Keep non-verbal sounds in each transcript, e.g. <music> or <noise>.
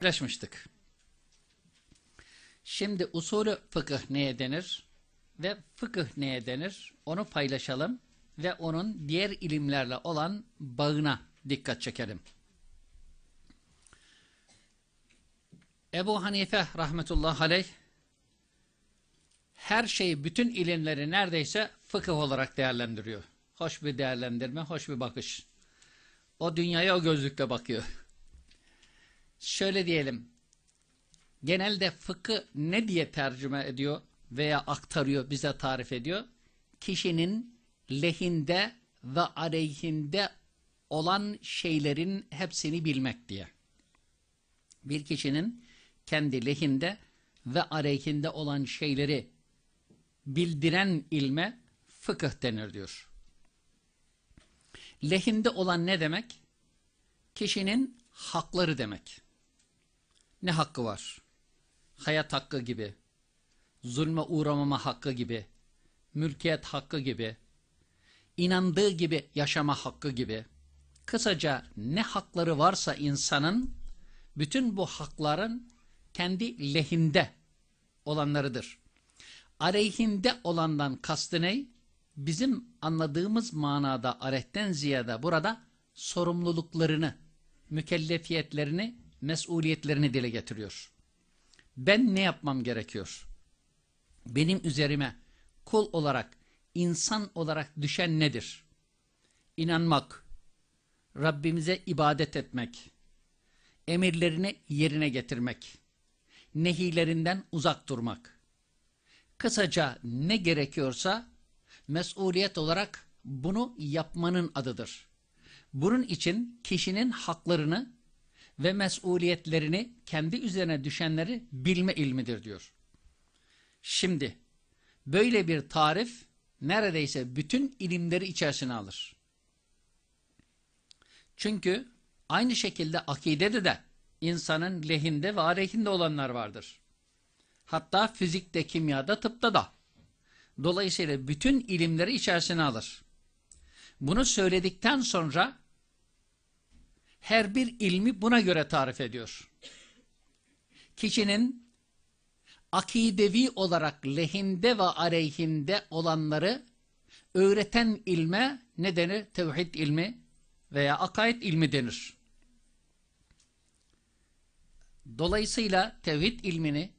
paylaşmıştık. Şimdi usulü fıkıh neye denir ve fıkıh neye denir onu paylaşalım ve onun diğer ilimlerle olan bağına dikkat çekelim. Ebu Hanife rahmetullah aleyh her şeyi, bütün ilimleri neredeyse fıkıh olarak değerlendiriyor. Hoş bir değerlendirme, hoş bir bakış. O dünyaya o gözlükle bakıyor. Şöyle diyelim, genelde fıkı ne diye tercüme ediyor veya aktarıyor, bize tarif ediyor? Kişinin lehinde ve aleyhinde olan şeylerin hepsini bilmek diye. Bir kişinin kendi lehinde ve aleyhinde olan şeyleri bildiren ilme fıkıh denir diyor. Lehinde olan ne demek? Kişinin hakları demek. Ne hakkı var? Hayat hakkı gibi, zulme uğramama hakkı gibi, mülkiyet hakkı gibi, inandığı gibi yaşama hakkı gibi. Kısaca ne hakları varsa insanın, bütün bu hakların kendi lehinde olanlarıdır. Aleyhinde olandan kastı ne? Bizim anladığımız manada aleyhten ziyade burada sorumluluklarını, mükellefiyetlerini, mesuliyetlerini dile getiriyor. Ben ne yapmam gerekiyor? Benim üzerime kul olarak, insan olarak düşen nedir? İnanmak, Rabbimize ibadet etmek, emirlerini yerine getirmek, nehilerinden uzak durmak. Kısaca ne gerekiyorsa mesuliyet olarak bunu yapmanın adıdır. Bunun için kişinin haklarını ve mesuliyetlerini kendi üzerine düşenleri bilme ilmidir diyor. Şimdi böyle bir tarif neredeyse bütün ilimleri içerisine alır. Çünkü aynı şekilde akidede de insanın lehinde ve aleyhinde olanlar vardır. Hatta fizikte, kimyada, tıpta da. Dolayısıyla bütün ilimleri içerisine alır. Bunu söyledikten sonra her bir ilmi buna göre tarif ediyor. Kişinin akidevi olarak lehinde ve aleyhinde olanları öğreten ilme ne denir? Tevhid ilmi veya akaid ilmi denir. Dolayısıyla tevhid ilmini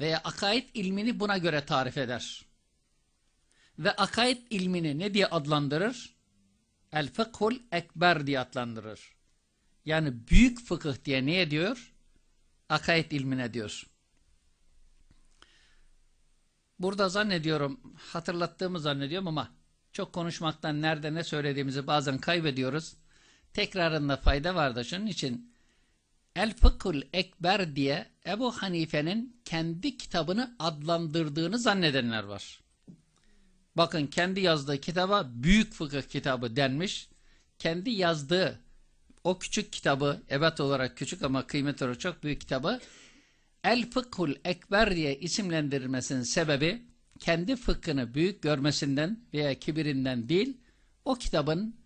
veya akaid ilmini buna göre tarif eder. Ve akaid ilmini ne diye adlandırır? El fıkhul ekber diye adlandırır. Yani büyük fıkıh diye ne diyor? Akaid ilmine diyor. Burada zannediyorum, hatırlattığımı zannediyorum ama çok konuşmaktan nerede ne söylediğimizi bazen kaybediyoruz. Tekrarında fayda vardır. Şunun için El Fıkhul Ekber diye Ebu Hanife'nin kendi kitabını adlandırdığını zannedenler var. Bakın kendi yazdığı kitaba büyük fıkıh kitabı denmiş. Kendi yazdığı o küçük kitabı, evet olarak küçük ama kıymet olarak çok büyük kitabı El Fıkhul Ekber diye isimlendirilmesinin sebebi kendi fıkhını büyük görmesinden veya kibirinden değil, o kitabın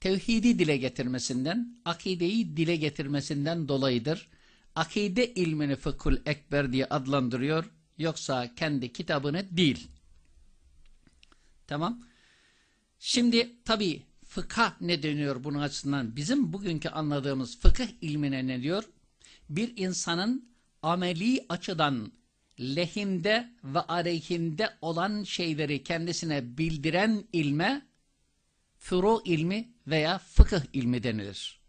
tevhidi dile getirmesinden, akideyi dile getirmesinden dolayıdır. Akide ilmini fıkhul ekber diye adlandırıyor, yoksa kendi kitabını değil. Tamam. Şimdi tabi fıkha ne deniyor bunun açısından? Bizim bugünkü anladığımız fıkıh ilmine ne diyor? Bir insanın ameli açıdan lehinde ve aleyhinde olan şeyleri kendisine bildiren ilme furu ilmi veya fıkıh ilmi denilir.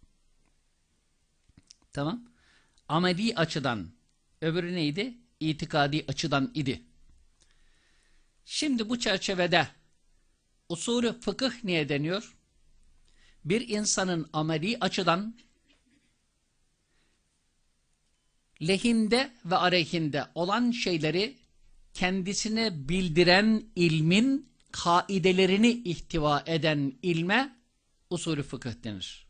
Tamam. Ameli açıdan öbürü neydi? İtikadi açıdan idi. Şimdi bu çerçevede usulü fıkıh niye deniyor? Bir insanın ameli açıdan lehinde ve aleyhinde olan şeyleri kendisine bildiren ilmin kaidelerini ihtiva eden ilme usulü fıkıh denir.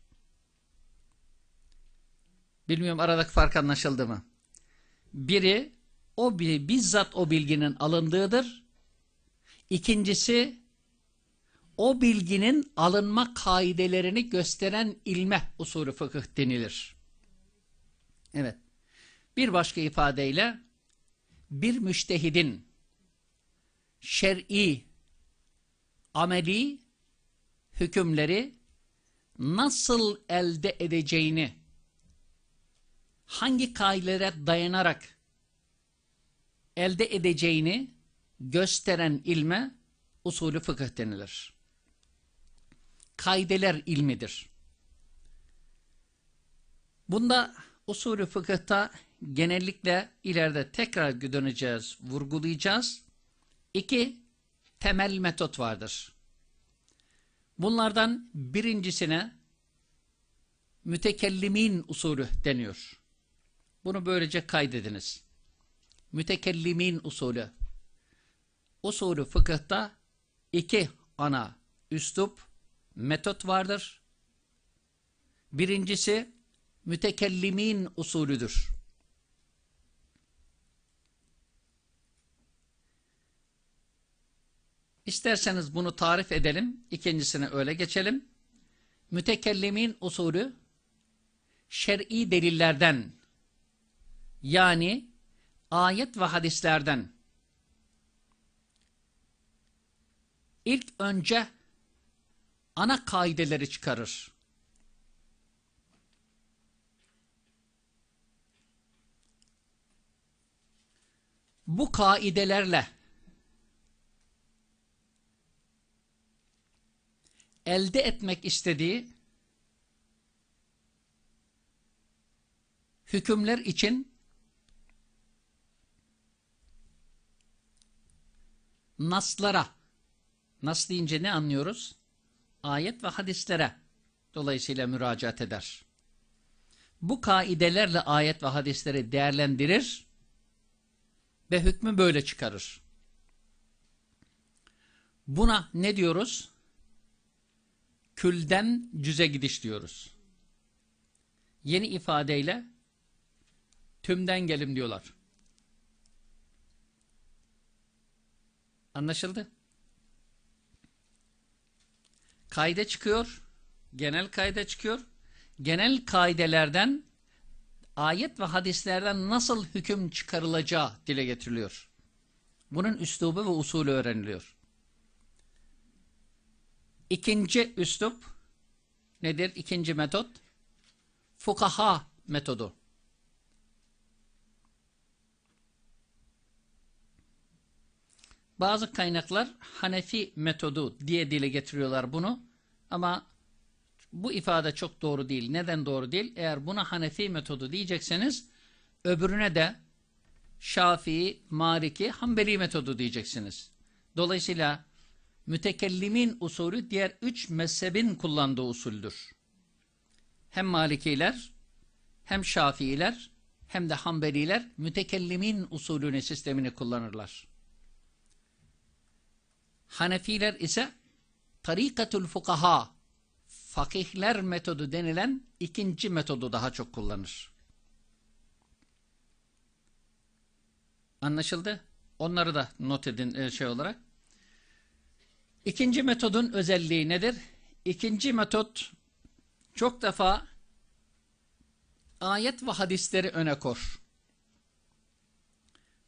Bilmiyorum aradaki fark anlaşıldı mı? Biri o bizzat o bilginin alındığıdır. İkincisi o bilginin alınma kaidelerini gösteren ilme usulü fıkıh denilir. Evet. Bir başka ifadeyle bir müştehidin şer'i, ameli hükümleri nasıl elde edeceğini hangi kaidelere dayanarak elde edeceğini gösteren ilme usulü fıkıh denilir. Kaideler ilmidir. Bunda usulü fıkıhta genellikle ileride tekrar döneceğiz, vurgulayacağız. İki temel metot vardır. Bunlardan birincisine mütekellimin usulü deniyor. Bunu böylece kaydediniz. Mütekellimin usulü. Usulü fıkıhta iki ana üslup, metot vardır. Birincisi mütekellimin usulüdür. İsterseniz bunu tarif edelim. İkincisine öyle geçelim. Mütekellimin usulü şer'i delillerden yani ayet ve hadislerden ilk önce ana kaideleri çıkarır. Bu kaidelerle elde etmek istediği hükümler için naslara, nas deyince ne anlıyoruz? Ayet ve hadislere dolayısıyla müracaat eder. Bu kaidelerle ayet ve hadisleri değerlendirir ve hükmü böyle çıkarır. Buna ne diyoruz? Külden cüze gidiş diyoruz. Yeni ifadeyle tümden gelim diyorlar. Anlaşıldı? Kaide çıkıyor. Genel kaide çıkıyor. Genel kaidelerden ayet ve hadislerden nasıl hüküm çıkarılacağı dile getiriliyor. Bunun üslubu ve usulü öğreniliyor. İkinci üslup nedir? İkinci metot fukaha metodu. Bazı kaynaklar Hanefi metodu diye dile getiriyorlar bunu. Ama bu ifade çok doğru değil. Neden doğru değil? Eğer buna Hanefi metodu diyecekseniz öbürüne de Şafii, Maliki, Hanbeli metodu diyeceksiniz. Dolayısıyla mütekellimin usulü diğer üç mezhebin kullandığı usuldür. Hem Malikiler, hem Şafiiler, hem de Hanbeliler mütekellimin usulünü, sistemini kullanırlar. Hanefiler ise tarikatul fukaha fakihler metodu denilen ikinci metodu daha çok kullanır. Anlaşıldı? Onları da not edin e, şey olarak. İkinci metodun özelliği nedir? İkinci metot çok defa ayet ve hadisleri öne kor.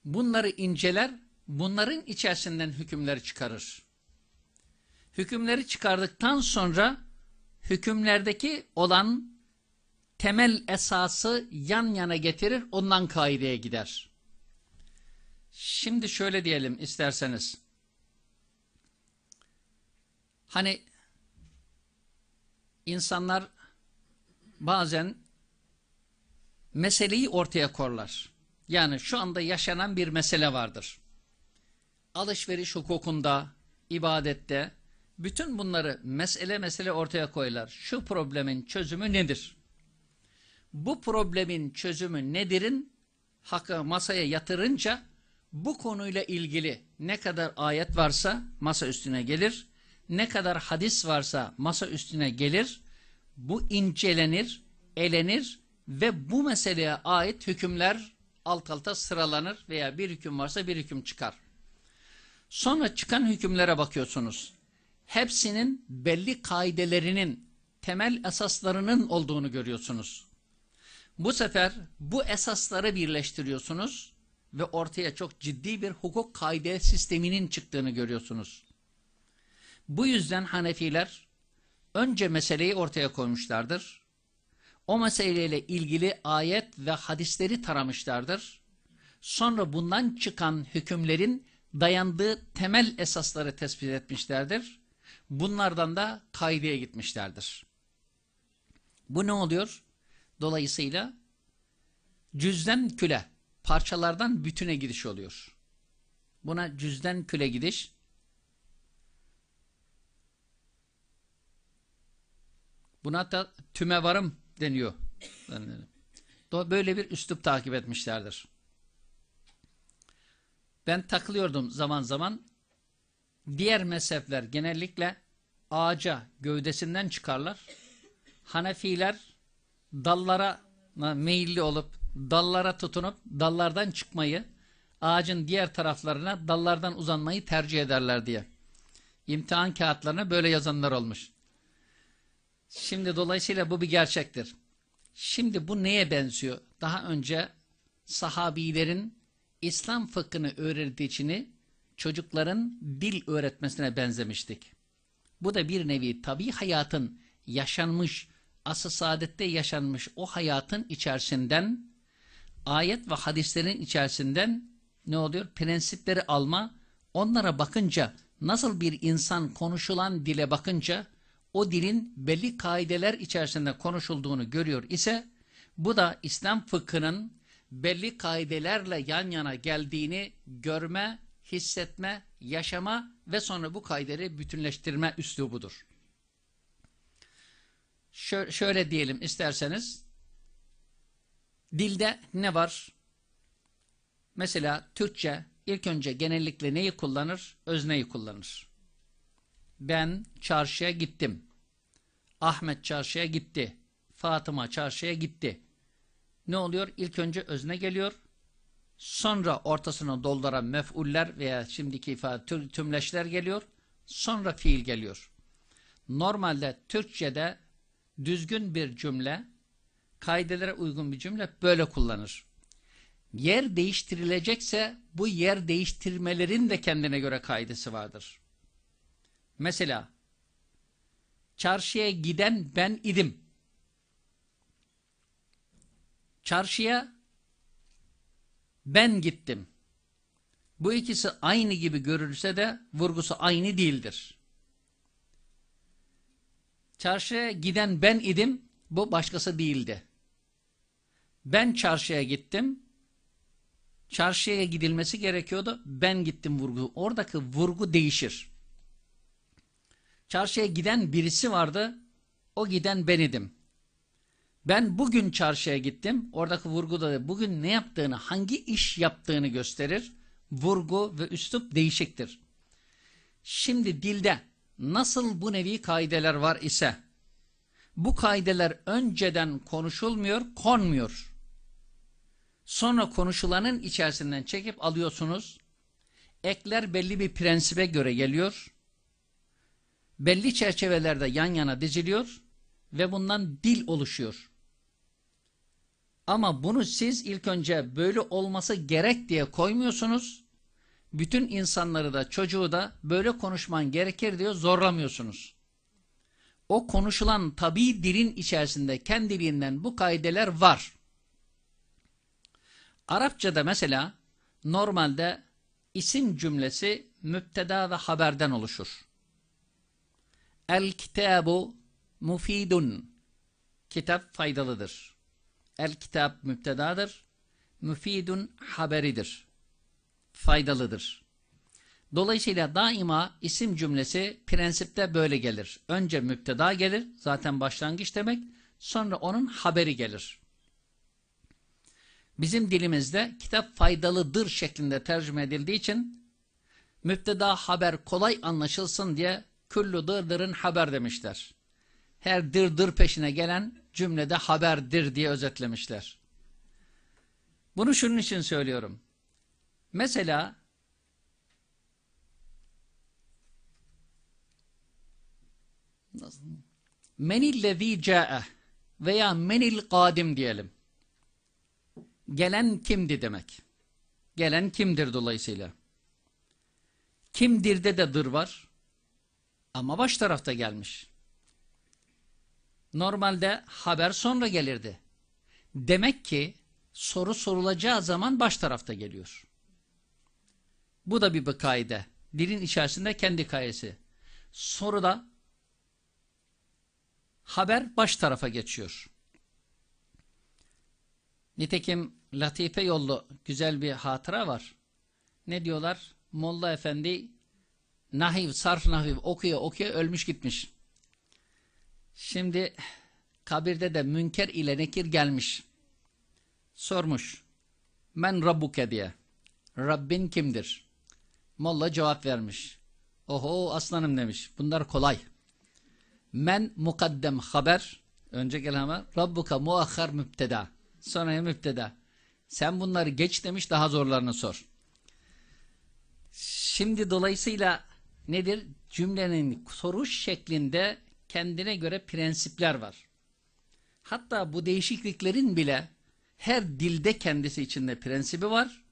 Bunları inceler bunların içerisinden hükümleri çıkarır. Hükümleri çıkardıktan sonra hükümlerdeki olan temel esası yan yana getirir, ondan kaideye gider. Şimdi şöyle diyelim isterseniz. Hani insanlar bazen meseleyi ortaya korlar. Yani şu anda yaşanan bir mesele vardır alışveriş hukukunda, ibadette bütün bunları mesele mesele ortaya koyarlar. Şu problemin çözümü nedir? Bu problemin çözümü nedirin hakkı masaya yatırınca bu konuyla ilgili ne kadar ayet varsa masa üstüne gelir, ne kadar hadis varsa masa üstüne gelir, bu incelenir, elenir ve bu meseleye ait hükümler alt alta sıralanır veya bir hüküm varsa bir hüküm çıkar. Sonra çıkan hükümlere bakıyorsunuz. Hepsinin belli kaidelerinin, temel esaslarının olduğunu görüyorsunuz. Bu sefer bu esasları birleştiriyorsunuz ve ortaya çok ciddi bir hukuk kaide sisteminin çıktığını görüyorsunuz. Bu yüzden Hanefiler önce meseleyi ortaya koymuşlardır. O meseleyle ilgili ayet ve hadisleri taramışlardır. Sonra bundan çıkan hükümlerin dayandığı temel esasları tespit etmişlerdir. Bunlardan da kaideye gitmişlerdir. Bu ne oluyor? Dolayısıyla cüzden küle, parçalardan bütüne gidiş oluyor. Buna cüzden küle gidiş. Buna da tüme varım deniyor. Böyle bir üslup takip etmişlerdir. Ben takılıyordum zaman zaman. Diğer mezhepler genellikle ağaca gövdesinden çıkarlar. Hanefiler dallara meyilli olup dallara tutunup dallardan çıkmayı ağacın diğer taraflarına dallardan uzanmayı tercih ederler diye. İmtihan kağıtlarına böyle yazanlar olmuş. Şimdi dolayısıyla bu bir gerçektir. Şimdi bu neye benziyor? Daha önce sahabilerin İslam fıkhını öğrettiğini çocukların dil öğretmesine benzemiştik. Bu da bir nevi tabi hayatın yaşanmış, asıl saadette yaşanmış o hayatın içerisinden, ayet ve hadislerin içerisinden ne oluyor? Prensipleri alma, onlara bakınca, nasıl bir insan konuşulan dile bakınca, o dilin belli kaideler içerisinde konuşulduğunu görüyor ise, bu da İslam fıkhının belli kaidelerle yan yana geldiğini görme, hissetme, yaşama ve sonra bu kaideleri bütünleştirme üslubudur. Şö şöyle diyelim isterseniz, dilde ne var? Mesela Türkçe ilk önce genellikle neyi kullanır? Özneyi kullanır. Ben çarşıya gittim. Ahmet çarşıya gitti. Fatıma çarşıya gitti. Ne oluyor? İlk önce özne geliyor. Sonra ortasına dolduran mef'uller veya şimdiki ifade tümleşler geliyor. Sonra fiil geliyor. Normalde Türkçe'de düzgün bir cümle, kaidelere uygun bir cümle böyle kullanır. Yer değiştirilecekse bu yer değiştirmelerin de kendine göre kaidesi vardır. Mesela çarşıya giden ben idim. Çarşıya ben gittim. Bu ikisi aynı gibi görülse de vurgusu aynı değildir. Çarşıya giden ben idim, bu başkası değildi. Ben çarşıya gittim, çarşıya gidilmesi gerekiyordu, ben gittim vurgu. Oradaki vurgu değişir. Çarşıya giden birisi vardı, o giden ben idim. Ben bugün çarşıya gittim. Oradaki vurguda da bugün ne yaptığını, hangi iş yaptığını gösterir. Vurgu ve üslup değişiktir. Şimdi dilde nasıl bu nevi kaideler var ise bu kaideler önceden konuşulmuyor, konmuyor. Sonra konuşulanın içerisinden çekip alıyorsunuz. Ekler belli bir prensibe göre geliyor. Belli çerçevelerde yan yana diziliyor ve bundan dil oluşuyor. Ama bunu siz ilk önce böyle olması gerek diye koymuyorsunuz. Bütün insanları da çocuğu da böyle konuşman gerekir diyor zorlamıyorsunuz. O konuşulan tabi dilin içerisinde kendiliğinden bu kaideler var. Arapçada mesela normalde isim cümlesi müpteda ve haberden oluşur. El kitabu mufidun. Kitap faydalıdır. El kitap müptedadır. Müfidun haberidir. Faydalıdır. Dolayısıyla daima isim cümlesi prensipte böyle gelir. Önce müpteda gelir. Zaten başlangıç demek. Sonra onun haberi gelir. Bizim dilimizde kitap faydalıdır şeklinde tercüme edildiği için müpteda haber kolay anlaşılsın diye küllü dırdırın haber demişler. Her dırdır peşine gelen cümlede haberdir diye özetlemişler. Bunu şunun için söylüyorum. Mesela menillezî câe veya menil kadim diyelim. Gelen kimdi demek. Gelen kimdir dolayısıyla. Kimdir'de de dır var. Ama baş tarafta gelmiş. Normalde haber sonra gelirdi. Demek ki soru sorulacağı zaman baş tarafta geliyor. Bu da bir kaide. Dilin içerisinde kendi kayesi. Soruda haber baş tarafa geçiyor. Nitekim Latife yollu güzel bir hatıra var. Ne diyorlar? Molla Efendi nahiv, sarf nahiv okuyor okuyor ölmüş gitmiş. Şimdi kabirde de münker ile nekir gelmiş. Sormuş. Men Rabbuke diye. Rabbin kimdir? Molla cevap vermiş. Oho aslanım demiş. Bunlar kolay. Men mukaddem haber. Önce gelen haber. Rabbuka muahhar müpteda. Sonra müpteda. Sen bunları geç demiş daha zorlarını sor. Şimdi dolayısıyla nedir? Cümlenin soruş şeklinde kendine göre prensipler var. Hatta bu değişikliklerin bile her dilde kendisi içinde prensibi var.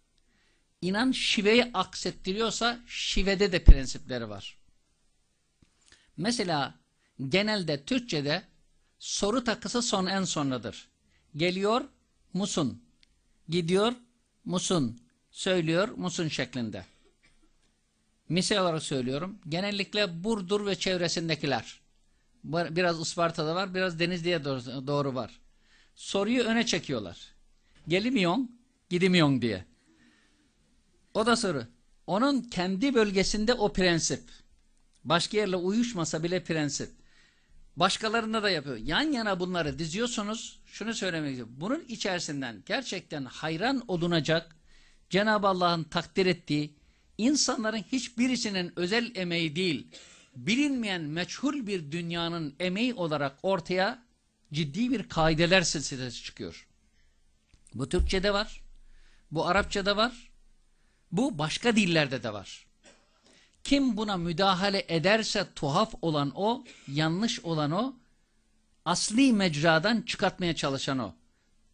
İnan şiveyi aksettiriyorsa şivede de prensipleri var. Mesela genelde Türkçe'de soru takısı son en sonradır. Geliyor musun? Gidiyor musun? Söylüyor musun şeklinde. Misal olarak söylüyorum. Genellikle Burdur ve çevresindekiler. Biraz Isparta'da var, biraz Denizli'ye doğru, doğru var. Soruyu öne çekiyorlar. Gelimiyon, gidimiyon diye. O da soru. Onun kendi bölgesinde o prensip. Başka yerle uyuşmasa bile prensip. Başkalarında da yapıyor. Yan yana bunları diziyorsunuz. Şunu söylemek istiyorum. Bunun içerisinden gerçekten hayran olunacak Cenab-ı Allah'ın takdir ettiği insanların hiçbirisinin özel emeği değil, bilinmeyen meçhul bir dünyanın emeği olarak ortaya ciddi bir kaideler silsilesi çıkıyor. Bu Türkçe'de var, bu Arapça'da var, bu başka dillerde de var. Kim buna müdahale ederse tuhaf olan o, yanlış olan o, asli mecradan çıkartmaya çalışan o.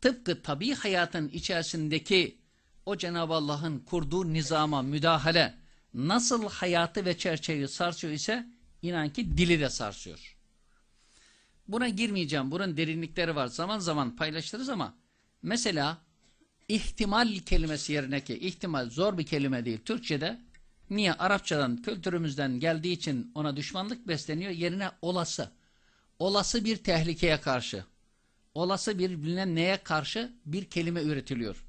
Tıpkı tabi hayatın içerisindeki o Cenab-ı Allah'ın kurduğu nizama müdahale nasıl hayatı ve çerçeveyi sarsıyor ise inan ki dili de sarsıyor. Buna girmeyeceğim. Bunun derinlikleri var. Zaman zaman paylaşırız ama mesela ihtimal kelimesi yerine ki ihtimal zor bir kelime değil. Türkçe'de niye Arapçadan kültürümüzden geldiği için ona düşmanlık besleniyor yerine olası. Olası bir tehlikeye karşı. Olası bir bilinen neye karşı bir kelime üretiliyor.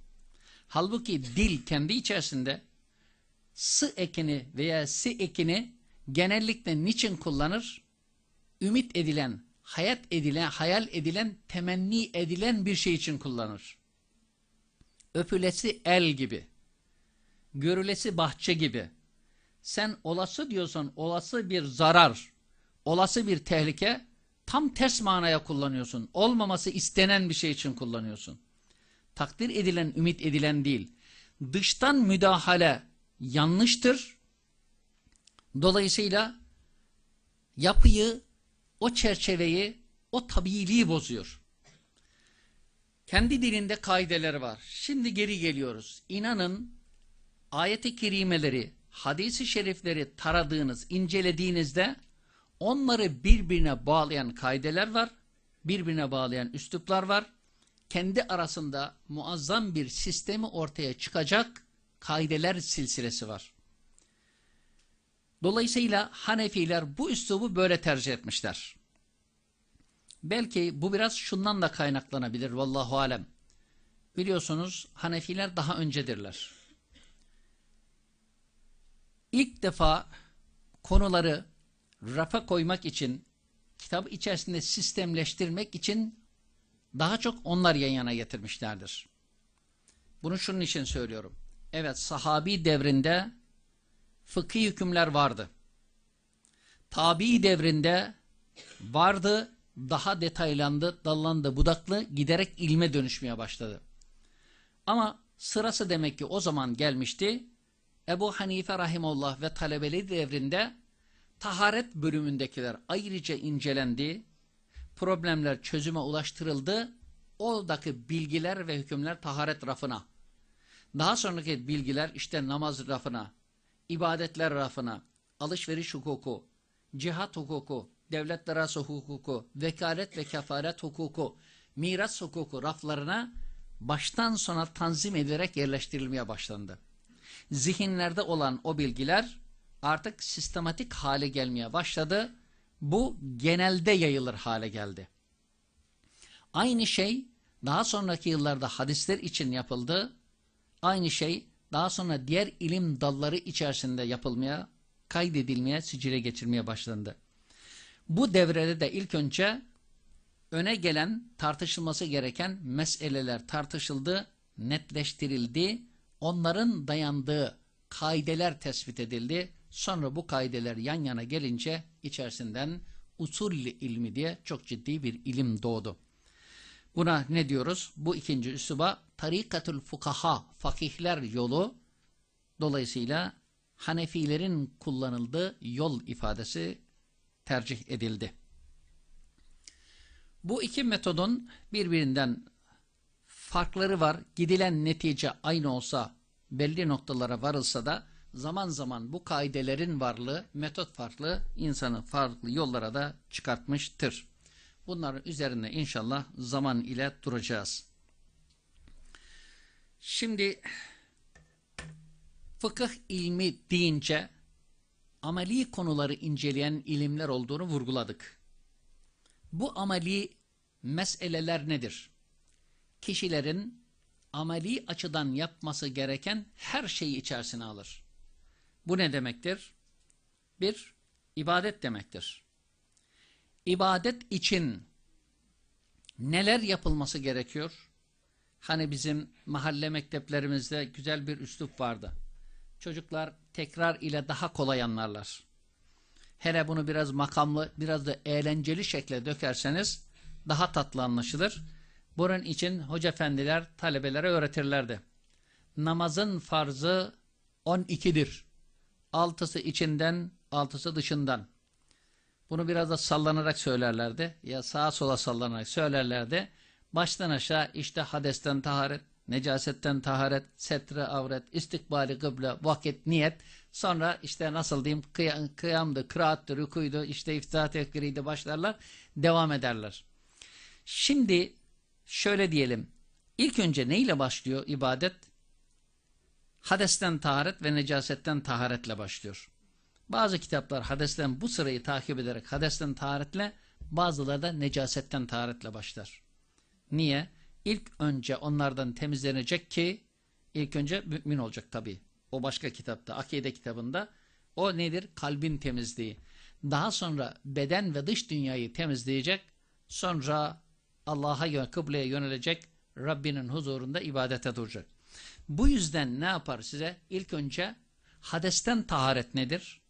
Halbuki dil kendi içerisinde sı ekini veya si ekini genellikle niçin kullanır? Ümit edilen, hayat edilen, hayal edilen, temenni edilen bir şey için kullanır. Öpülesi el gibi, görülesi bahçe gibi. Sen olası diyorsan olası bir zarar, olası bir tehlike tam ters manaya kullanıyorsun. Olmaması istenen bir şey için kullanıyorsun. Takdir edilen, ümit edilen değil. Dıştan müdahale yanlıştır. Dolayısıyla yapıyı, o çerçeveyi, o tabiiliği bozuyor. Kendi dilinde kaideleri var. Şimdi geri geliyoruz. İnanın ayet-i kerimeleri, hadisi şerifleri taradığınız, incelediğinizde onları birbirine bağlayan kaideler var. Birbirine bağlayan üsluplar var. Kendi arasında muazzam bir sistemi ortaya çıkacak kaideler silsilesi var. Dolayısıyla Hanefiler bu üslubu böyle tercih etmişler. Belki bu biraz şundan da kaynaklanabilir vallahu alem. Biliyorsunuz Hanefiler daha öncedirler. İlk defa konuları rafa koymak için, kitap içerisinde sistemleştirmek için daha çok onlar yan yana getirmişlerdir. Bunu şunun için söylüyorum. Evet sahabi devrinde fıkhi hükümler vardı. Tabi devrinde vardı, daha detaylandı, dallandı, budaklı, giderek ilme dönüşmeye başladı. Ama sırası demek ki o zaman gelmişti. Ebu Hanife Rahimullah ve talebeli devrinde taharet bölümündekiler ayrıca incelendi, problemler çözüme ulaştırıldı, oradaki bilgiler ve hükümler taharet rafına. Daha sonraki bilgiler işte namaz rafına, ibadetler rafına, alışveriş hukuku, cihat hukuku, devletler arası hukuku, vekalet ve kefaret hukuku, miras hukuku raflarına baştan sona tanzim edilerek yerleştirilmeye başlandı. Zihinlerde olan o bilgiler artık sistematik hale gelmeye başladı. Bu genelde yayılır hale geldi. Aynı şey daha sonraki yıllarda hadisler için yapıldı. Aynı şey daha sonra diğer ilim dalları içerisinde yapılmaya, kaydedilmeye, sicile geçirmeye başlandı. Bu devrede de ilk önce öne gelen tartışılması gereken meseleler tartışıldı, netleştirildi. Onların dayandığı kaideler tespit edildi. Sonra bu kaideler yan yana gelince içerisinden usul ilmi diye çok ciddi bir ilim doğdu. Buna ne diyoruz? Bu ikinci üsluba tarikatül fukaha, fakihler yolu dolayısıyla Hanefilerin kullanıldığı yol ifadesi tercih edildi. Bu iki metodun birbirinden farkları var. Gidilen netice aynı olsa belli noktalara varılsa da zaman zaman bu kaidelerin varlığı metot farklı insanı farklı yollara da çıkartmıştır. Bunların üzerinde inşallah zaman ile duracağız. Şimdi fıkıh ilmi deyince ameli konuları inceleyen ilimler olduğunu vurguladık. Bu ameli meseleler nedir? Kişilerin ameli açıdan yapması gereken her şeyi içerisine alır. Bu ne demektir? Bir, ibadet demektir. İbadet için neler yapılması gerekiyor? Hani bizim mahalle mekteplerimizde güzel bir üslup vardı. Çocuklar tekrar ile daha kolay anlarlar. Hele bunu biraz makamlı, biraz da eğlenceli şekle dökerseniz daha tatlı anlaşılır. Bunun için hoca efendiler talebelere öğretirlerdi. Namazın farzı 12'dir. Altısı içinden, altısı dışından. Bunu biraz da sallanarak söylerlerdi. Ya sağa sola sallanarak söylerlerdi. Baştan aşağı işte hadesten taharet, necasetten taharet, setre avret, istikbali kıble, vakit, niyet. Sonra işte nasıl diyeyim kıy kıyamdı, kıraattı, rükuydu, işte iftihar tekbiriydi başlarlar. Devam ederler. Şimdi şöyle diyelim. İlk önce neyle başlıyor ibadet? Hadesten taharet ve necasetten taharetle başlıyor. Bazı kitaplar hadesten bu sırayı takip ederek hadesten taharetle, bazıları da necasetten taharetle başlar. Niye? İlk önce onlardan temizlenecek ki ilk önce mümin olacak tabi. O başka kitapta, akide kitabında o nedir? Kalbin temizliği. Daha sonra beden ve dış dünyayı temizleyecek. Sonra Allah'a kıbleye yönelecek. Rabbinin huzurunda ibadete duracak. Bu yüzden ne yapar size? İlk önce hadesten taharet nedir?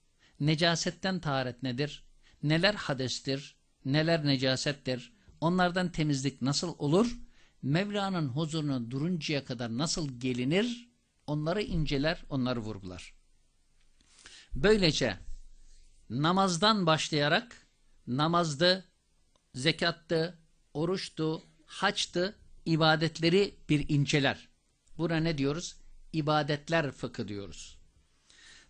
Necasetten taharet nedir? Neler hadestir? Neler necasettir? Onlardan temizlik nasıl olur? Mevla'nın huzuruna duruncaya kadar nasıl gelinir? Onları inceler, onları vurgular. Böylece namazdan başlayarak namazdı, zekattı, oruçtu, haçtı, ibadetleri bir inceler. Buna ne diyoruz? İbadetler fıkı diyoruz.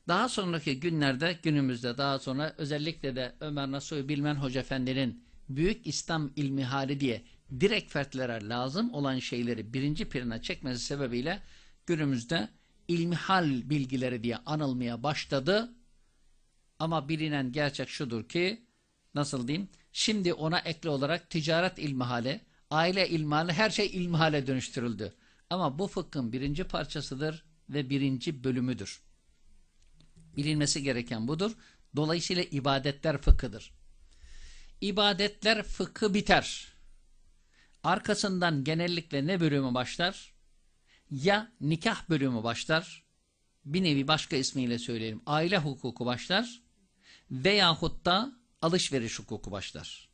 Daha sonraki günlerde, günümüzde daha sonra özellikle de Ömer Nasuhi Bilmen Hoca Efendi'nin Büyük İslam İlmihali diye direkt fertlere lazım olan şeyleri birinci plana çekmesi sebebiyle günümüzde ilmihal bilgileri diye anılmaya başladı. Ama bilinen gerçek şudur ki, nasıl diyeyim, şimdi ona ekle olarak ticaret ilmihali, aile ilmihali, her şey ilmihale dönüştürüldü. Ama bu fıkhın birinci parçasıdır ve birinci bölümüdür. Bilinmesi gereken budur. Dolayısıyla ibadetler fıkhıdır. İbadetler fıkhı biter. Arkasından genellikle ne bölümü başlar? Ya nikah bölümü başlar, bir nevi başka ismiyle söyleyelim, aile hukuku başlar veyahut da alışveriş hukuku başlar.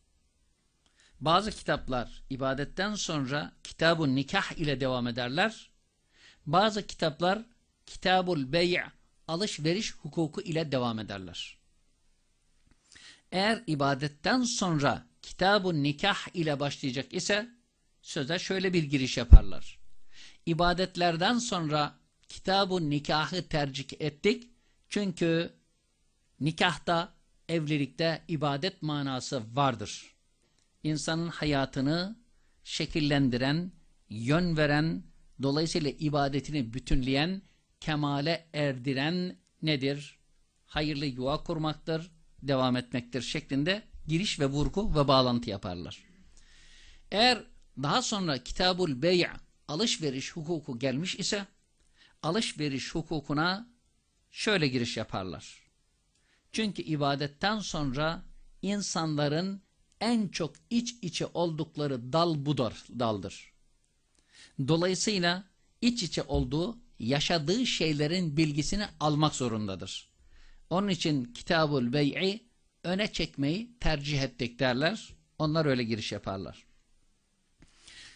Bazı kitaplar ibadetten sonra kitabun nikah ile devam ederler. Bazı kitaplar kitabul bey' alışveriş hukuku ile devam ederler. Eğer ibadetten sonra kitabun nikah ile başlayacak ise söze şöyle bir giriş yaparlar. İbadetlerden sonra kitabı nikahı tercih ettik. Çünkü nikahta, evlilikte ibadet manası vardır. İnsanın hayatını şekillendiren, yön veren, dolayısıyla ibadetini bütünleyen, kemale erdiren nedir? Hayırlı yuva kurmaktır, devam etmektir şeklinde giriş ve vurgu ve bağlantı yaparlar. Eğer daha sonra kitabul bey' alışveriş hukuku gelmiş ise alışveriş hukukuna şöyle giriş yaparlar. Çünkü ibadetten sonra insanların en çok iç içe oldukları dal budur, daldır. Dolayısıyla iç içe olduğu, yaşadığı şeylerin bilgisini almak zorundadır. Onun için kitabul bey'i öne çekmeyi tercih ettik derler. Onlar öyle giriş yaparlar.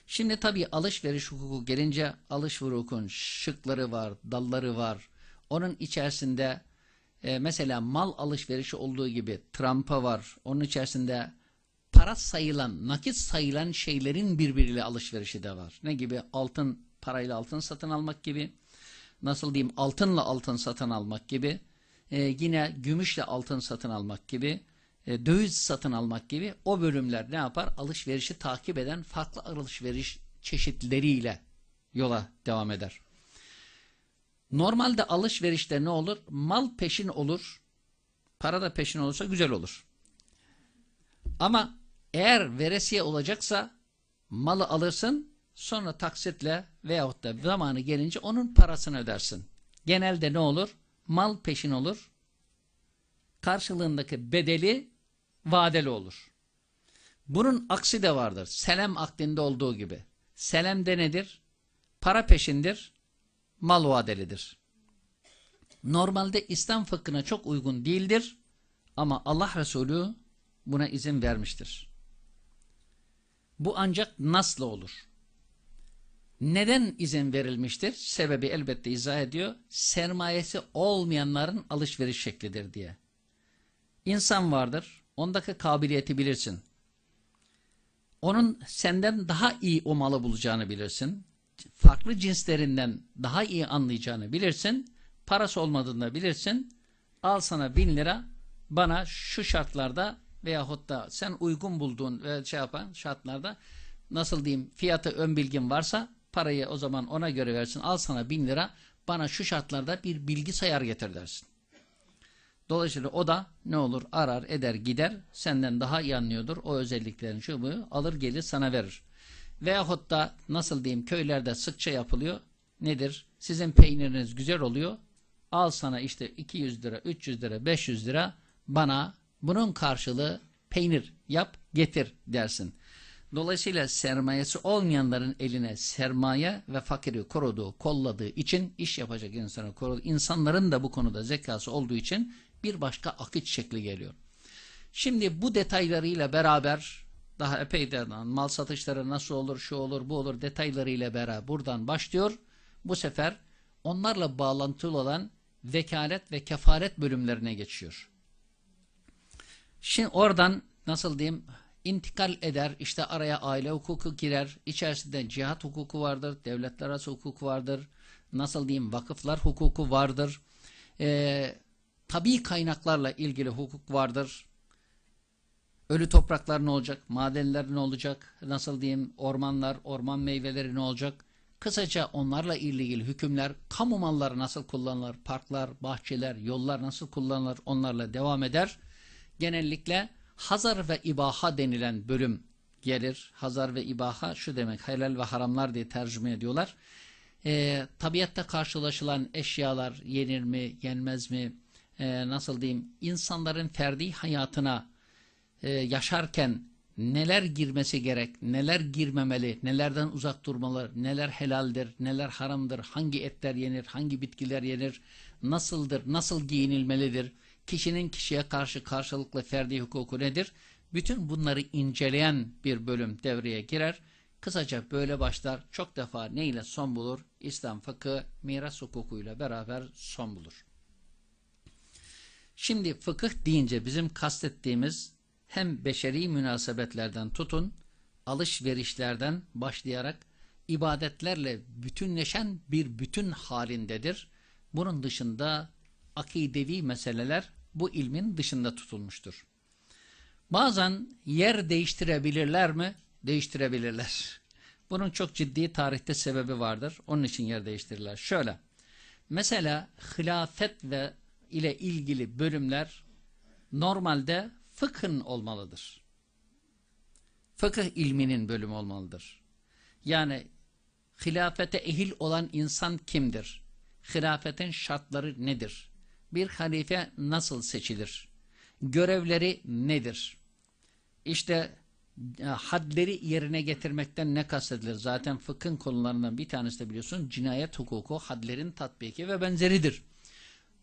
Şimdi tabii alışveriş hukuku gelince alışveriş hukukun şıkları var, dalları var. Onun içerisinde e, mesela mal alışverişi olduğu gibi trampa var. Onun içerisinde para sayılan, nakit sayılan şeylerin birbiriyle alışverişi de var. Ne gibi? Altın, parayla altın satın almak gibi. Nasıl diyeyim? Altınla altın satın almak gibi. E, yine gümüşle altın satın almak gibi e, döviz satın almak gibi o bölümler ne yapar? Alışverişi takip eden farklı alışveriş çeşitleriyle yola devam eder. Normalde alışverişte ne olur? Mal peşin olur. Para da peşin olursa güzel olur. Ama eğer veresiye olacaksa malı alırsın sonra taksitle veyahut da zamanı gelince onun parasını ödersin. Genelde ne olur? Mal peşin olur. Karşılığındaki bedeli vadeli olur. Bunun aksi de vardır. Selem akdinde olduğu gibi. Selem de nedir? Para peşindir, mal vadelidir. Normalde İslam fıkhına çok uygun değildir ama Allah Resulü buna izin vermiştir. Bu ancak nasla olur. Neden izin verilmiştir? Sebebi elbette izah ediyor. Sermayesi olmayanların alışveriş şeklidir diye. İnsan vardır, ondaki kabiliyeti bilirsin. Onun senden daha iyi o malı bulacağını bilirsin. Farklı cinslerinden daha iyi anlayacağını bilirsin. Parası olmadığını bilirsin. Al sana bin lira bana şu şartlarda veyahut da sen uygun bulduğun şey yapan şartlarda nasıl diyeyim fiyatı ön bilgin varsa parayı o zaman ona göre versin. Al sana bin lira bana şu şartlarda bir bilgisayar getir dersin. Dolayısıyla o da ne olur arar eder gider senden daha iyi anlıyordur. O özelliklerin şu bu alır gelir sana verir. Veyahut da nasıl diyeyim köylerde sıkça yapılıyor. Nedir? Sizin peyniriniz güzel oluyor. Al sana işte 200 lira, 300 lira, 500 lira bana bunun karşılığı peynir yap getir dersin. Dolayısıyla sermayesi olmayanların eline sermaye ve fakiri koruduğu, kolladığı için iş yapacak insanı koruduğu, insanların da bu konuda zekası olduğu için bir başka akit şekli geliyor. Şimdi bu detaylarıyla beraber daha epeyden mal satışları nasıl olur, şu olur, bu olur detaylarıyla beraber buradan başlıyor. Bu sefer onlarla bağlantılı olan vekalet ve kefaret bölümlerine geçiyor. Şimdi oradan nasıl diyeyim intikal eder. işte araya aile hukuku girer. içerisinde cihat hukuku vardır. Devletler arası hukuku vardır. Nasıl diyeyim vakıflar hukuku vardır. Ee, tabi kaynaklarla ilgili hukuk vardır. Ölü topraklar ne olacak? Madenler ne olacak? Nasıl diyeyim? Ormanlar, orman meyveleri ne olacak? Kısaca onlarla ilgili hükümler, kamu malları nasıl kullanılır? Parklar, bahçeler, yollar nasıl kullanılır? Onlarla devam eder. Genellikle hazar ve ibaha denilen bölüm gelir. Hazar ve ibaha şu demek helal ve haramlar diye tercüme ediyorlar. E, tabiatta karşılaşılan eşyalar yenir mi, yenmez mi? E, nasıl diyeyim? İnsanların ferdi hayatına e, yaşarken neler girmesi gerek, neler girmemeli, nelerden uzak durmalı, neler helaldir, neler haramdır, hangi etler yenir, hangi bitkiler yenir, nasıldır, nasıl giyinilmelidir, kişinin kişiye karşı karşılıklı ferdi hukuku nedir? Bütün bunları inceleyen bir bölüm devreye girer. Kısaca böyle başlar. Çok defa neyle son bulur? İslam fıkı miras hukukuyla beraber son bulur. Şimdi fıkıh deyince bizim kastettiğimiz hem beşeri münasebetlerden tutun, alışverişlerden başlayarak ibadetlerle bütünleşen bir bütün halindedir. Bunun dışında akidevi meseleler bu ilmin dışında tutulmuştur. Bazen yer değiştirebilirler mi? Değiştirebilirler. Bunun çok ciddi tarihte sebebi vardır. Onun için yer değiştirirler. Şöyle, mesela hilafet ve ile ilgili bölümler normalde fıkhın olmalıdır. Fıkıh ilminin bölümü olmalıdır. Yani hilafete ehil olan insan kimdir? Hilafetin şartları nedir? Bir halife nasıl seçilir? Görevleri nedir? İşte e, hadleri yerine getirmekten ne kastedilir? Zaten fıkhın konularından bir tanesi de biliyorsun cinayet hukuku, hadlerin tatbiki ve benzeridir.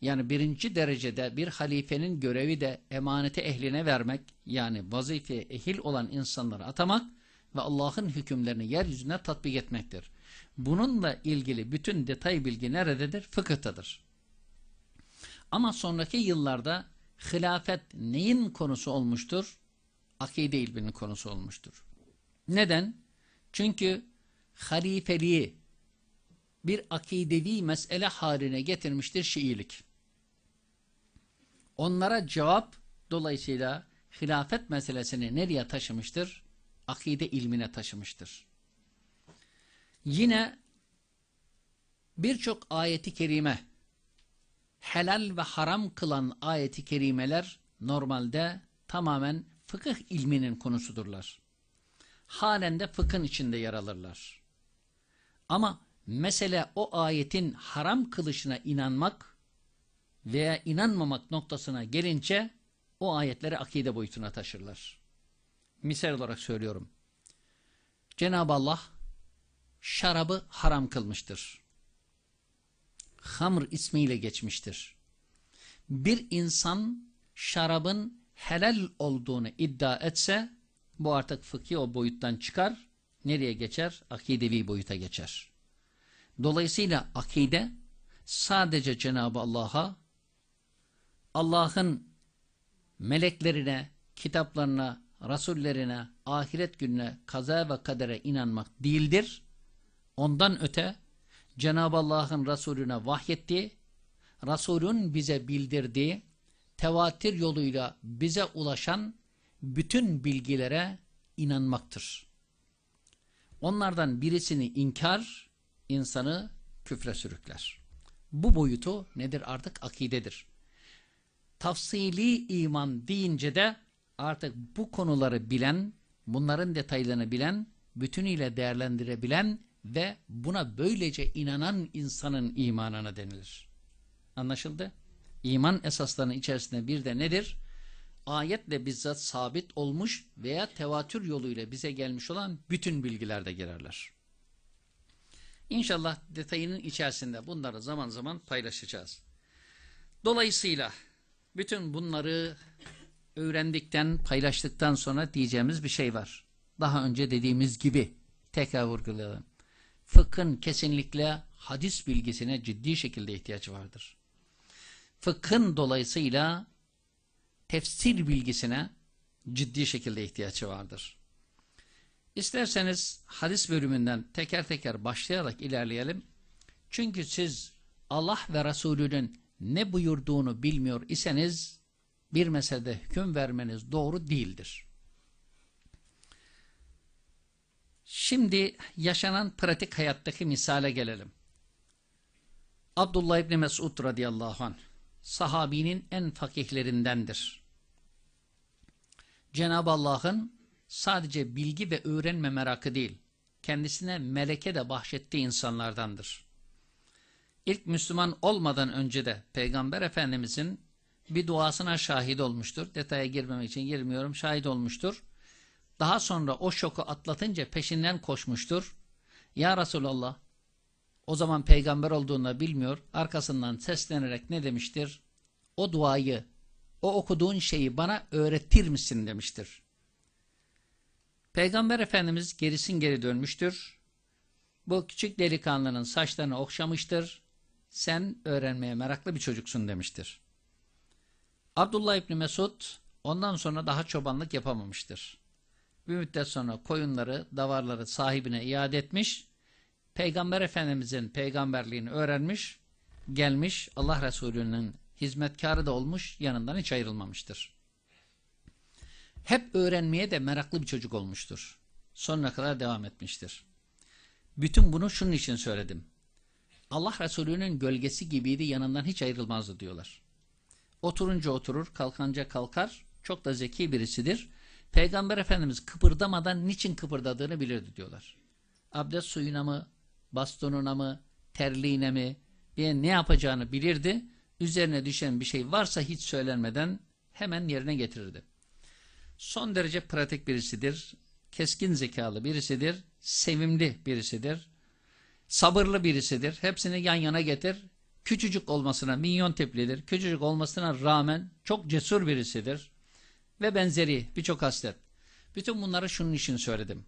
Yani birinci derecede bir halifenin görevi de emaneti ehline vermek, yani vazifeye ehil olan insanları atamak ve Allah'ın hükümlerini yeryüzüne tatbik etmektir. Bununla ilgili bütün detay bilgi nerededir? Fıkıhtadır. Ama sonraki yıllarda hilafet neyin konusu olmuştur? Akide ilminin konusu olmuştur. Neden? Çünkü halifeliği bir akidevi mesele haline getirmiştir Şiilik. Onlara cevap dolayısıyla hilafet meselesini nereye taşımıştır? Akide ilmine taşımıştır. Yine birçok ayeti kerime helal ve haram kılan ayeti kerimeler normalde tamamen fıkıh ilminin konusudurlar. Halen de fıkhın içinde yer alırlar. Ama mesele o ayetin haram kılışına inanmak veya inanmamak noktasına gelince o ayetleri akide boyutuna taşırlar. Misal olarak söylüyorum. Cenab-ı Allah şarabı haram kılmıştır. Hamr ismiyle geçmiştir. Bir insan şarabın helal olduğunu iddia etse bu artık fıkhi o boyuttan çıkar. Nereye geçer? Akidevi boyuta geçer. Dolayısıyla akide sadece Cenab-ı Allah'a Allah'ın meleklerine, kitaplarına, rasullerine, ahiret gününe, kaza ve kadere inanmak değildir. Ondan öte Cenab-ı Allah'ın Resulüne vahyettiği, Resulün bize bildirdiği, tevatir yoluyla bize ulaşan bütün bilgilere inanmaktır. Onlardan birisini inkar, insanı küfre sürükler. Bu boyutu nedir artık? Akidedir. Tafsili iman deyince de artık bu konuları bilen, bunların detaylarını bilen, bütünüyle değerlendirebilen ve buna böylece inanan insanın imanına denilir. Anlaşıldı? İman esaslarının içerisinde bir de nedir? Ayetle bizzat sabit olmuş veya tevatür yoluyla bize gelmiş olan bütün bilgiler de girerler. İnşallah detayının içerisinde bunları zaman zaman paylaşacağız. Dolayısıyla bütün bunları öğrendikten, paylaştıktan sonra diyeceğimiz bir şey var. Daha önce dediğimiz gibi tekrar vurgulayalım. Fıkhın kesinlikle hadis bilgisine ciddi şekilde ihtiyaç vardır. Fıkhın dolayısıyla tefsir bilgisine ciddi şekilde ihtiyaçı vardır. İsterseniz hadis bölümünden teker teker başlayarak ilerleyelim. Çünkü siz Allah ve Resulünün ne buyurduğunu bilmiyor iseniz bir meselede hüküm vermeniz doğru değildir. Şimdi yaşanan pratik hayattaki misale gelelim. Abdullah İbni Mesud radıyallahu anh sahabinin en fakihlerindendir. Cenab-ı Allah'ın sadece bilgi ve öğrenme merakı değil, kendisine meleke de bahşettiği insanlardandır. İlk Müslüman olmadan önce de Peygamber Efendimizin bir duasına şahit olmuştur. Detaya girmemek için girmiyorum. Şahit olmuştur. Daha sonra o şoku atlatınca peşinden koşmuştur. Ya Resulallah o zaman peygamber olduğunu bilmiyor. Arkasından seslenerek ne demiştir? O duayı, o okuduğun şeyi bana öğretir misin demiştir. Peygamber Efendimiz gerisin geri dönmüştür. Bu küçük delikanlının saçlarını okşamıştır. Sen öğrenmeye meraklı bir çocuksun demiştir. Abdullah İbni Mesud ondan sonra daha çobanlık yapamamıştır. Bir müddet sonra koyunları, davarları sahibine iade etmiş. Peygamber Efendimizin peygamberliğini öğrenmiş, gelmiş Allah Resulü'nün hizmetkarı da olmuş, yanından hiç ayrılmamıştır. Hep öğrenmeye de meraklı bir çocuk olmuştur. Sonuna kadar devam etmiştir. Bütün bunu şunun için söyledim. Allah Resulü'nün gölgesi gibiydi, yanından hiç ayrılmazdı diyorlar. Oturunca oturur, kalkanca kalkar, çok da zeki birisidir. Peygamber Efendimiz kıpırdamadan niçin kıpırdadığını bilirdi diyorlar. Abdest suyuna mı, bastonuna mı, terliğine mi, diye ne yapacağını bilirdi. Üzerine düşen bir şey varsa hiç söylenmeden hemen yerine getirirdi. Son derece pratik birisidir. Keskin zekalı birisidir. Sevimli birisidir. Sabırlı birisidir. Hepsini yan yana getir. Küçücük olmasına, minyon tiplidir. Küçücük olmasına rağmen çok cesur birisidir. Ve benzeri birçok haslet. Bütün bunları şunun için söyledim.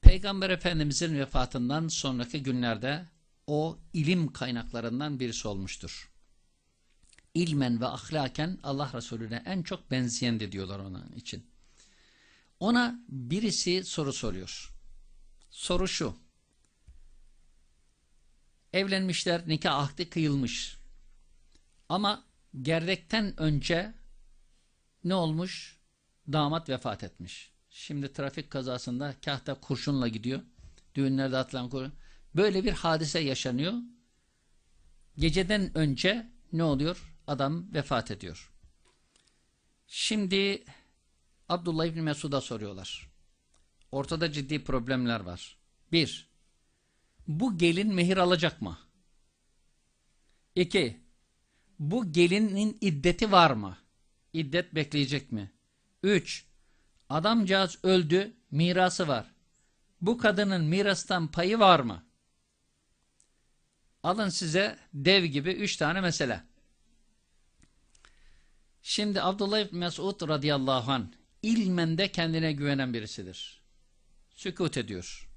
Peygamber Efendimizin vefatından sonraki günlerde o ilim kaynaklarından birisi olmuştur. İlmen ve ahlaken Allah Resulüne en çok benzeyen diyorlar onun için. Ona birisi soru soruyor. Soru şu. Evlenmişler, nikah ahdi kıyılmış. Ama gerdekten önce ne olmuş? Damat vefat etmiş. Şimdi trafik kazasında kahta kurşunla gidiyor. Düğünlerde atılan kurşun. Böyle bir hadise yaşanıyor. Geceden önce ne oluyor? Adam vefat ediyor. Şimdi Abdullah İbni Mesud'a soruyorlar. Ortada ciddi problemler var. Bir, bu gelin mehir alacak mı? İki, bu gelinin iddeti var mı? İddet bekleyecek mi? Üç, adamcağız öldü, mirası var. Bu kadının mirastan payı var mı? Alın size dev gibi üç tane mesele. Şimdi Abdullah İbni Mesud radıyallahu anh ilmen de kendine güvenen birisidir. Sükut ediyor.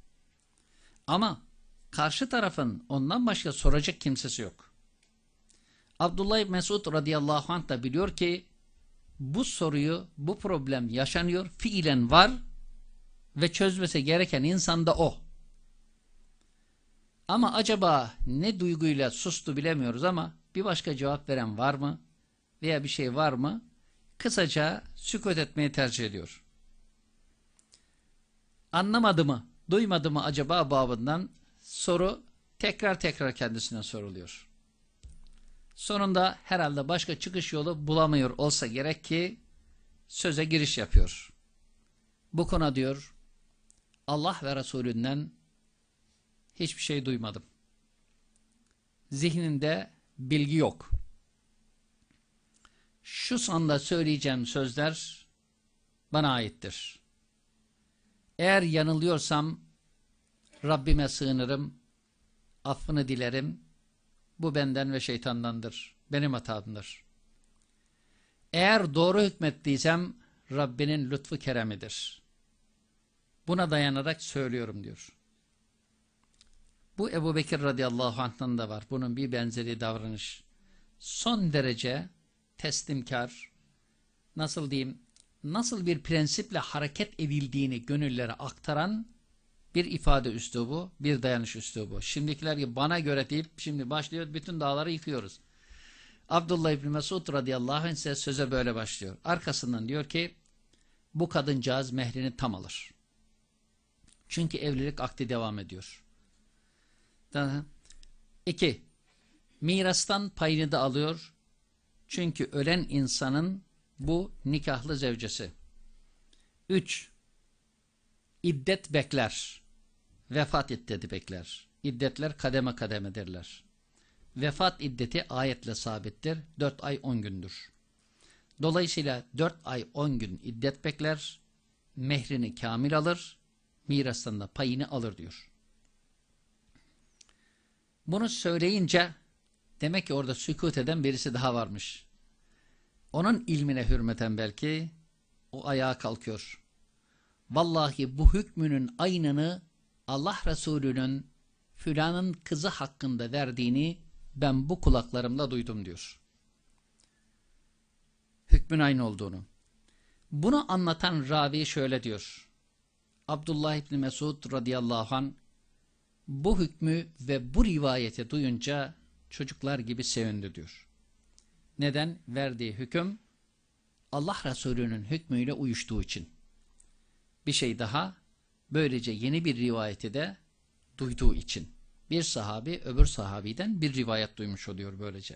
Ama karşı tarafın ondan başka soracak kimsesi yok. Abdullah İbni Mesud radıyallahu anh da biliyor ki bu soruyu, bu problem yaşanıyor, fiilen var ve çözmesi gereken insan da o. Ama acaba ne duyguyla sustu bilemiyoruz ama bir başka cevap veren var mı? Veya bir şey var mı? Kısaca sükut etmeyi tercih ediyor. Anlamadı mı, duymadı mı acaba babından soru tekrar tekrar kendisine soruluyor. Sonunda herhalde başka çıkış yolu bulamıyor olsa gerek ki söze giriş yapıyor. Bu konu diyor Allah ve Resulünden hiçbir şey duymadım. Zihninde bilgi yok. Şu sanda söyleyeceğim sözler bana aittir. Eğer yanılıyorsam Rabbime sığınırım, affını dilerim. Bu benden ve şeytandandır. Benim hatamdır. Eğer doğru hükmettiysem Rabbinin lütfu keremidir. Buna dayanarak söylüyorum diyor. Bu Ebu Bekir radıyallahu anh'tan da var. Bunun bir benzeri davranış. Son derece teslimkar, nasıl diyeyim, nasıl bir prensiple hareket edildiğini gönüllere aktaran bir ifade üslubu, bir dayanış üslubu. Şimdikiler gibi bana göre deyip şimdi başlıyor, bütün dağları yıkıyoruz. Abdullah İbni Mesud radıyallahu anh ise söze böyle başlıyor. Arkasından diyor ki, bu kadıncağız mehrini tam alır. Çünkü evlilik akdi devam ediyor. İki, mirastan payını da alıyor. Çünkü ölen insanın bu nikahlı zevcesi. Üç, iddet bekler. Vefat iddeti bekler. İddetler kademe kademedirler. Vefat iddeti ayetle sabittir. Dört ay on gündür. Dolayısıyla dört ay on gün iddet bekler. Mehrini kamil alır. Mirastan da payını alır diyor. Bunu söyleyince demek ki orada sükut eden birisi daha varmış. Onun ilmine hürmeten belki o ayağa kalkıyor. Vallahi bu hükmünün aynını Allah Resulü'nün filanın kızı hakkında verdiğini ben bu kulaklarımla duydum diyor. Hükmün aynı olduğunu. Bunu anlatan ravi şöyle diyor. Abdullah İbni Mesud radıyallahu an bu hükmü ve bu rivayeti duyunca çocuklar gibi sevindi diyor. Neden? Verdiği hüküm Allah Resulü'nün hükmüyle uyuştuğu için. Bir şey daha, böylece yeni bir rivayeti de duyduğu için. Bir sahabi öbür sahabiden bir rivayet duymuş oluyor böylece.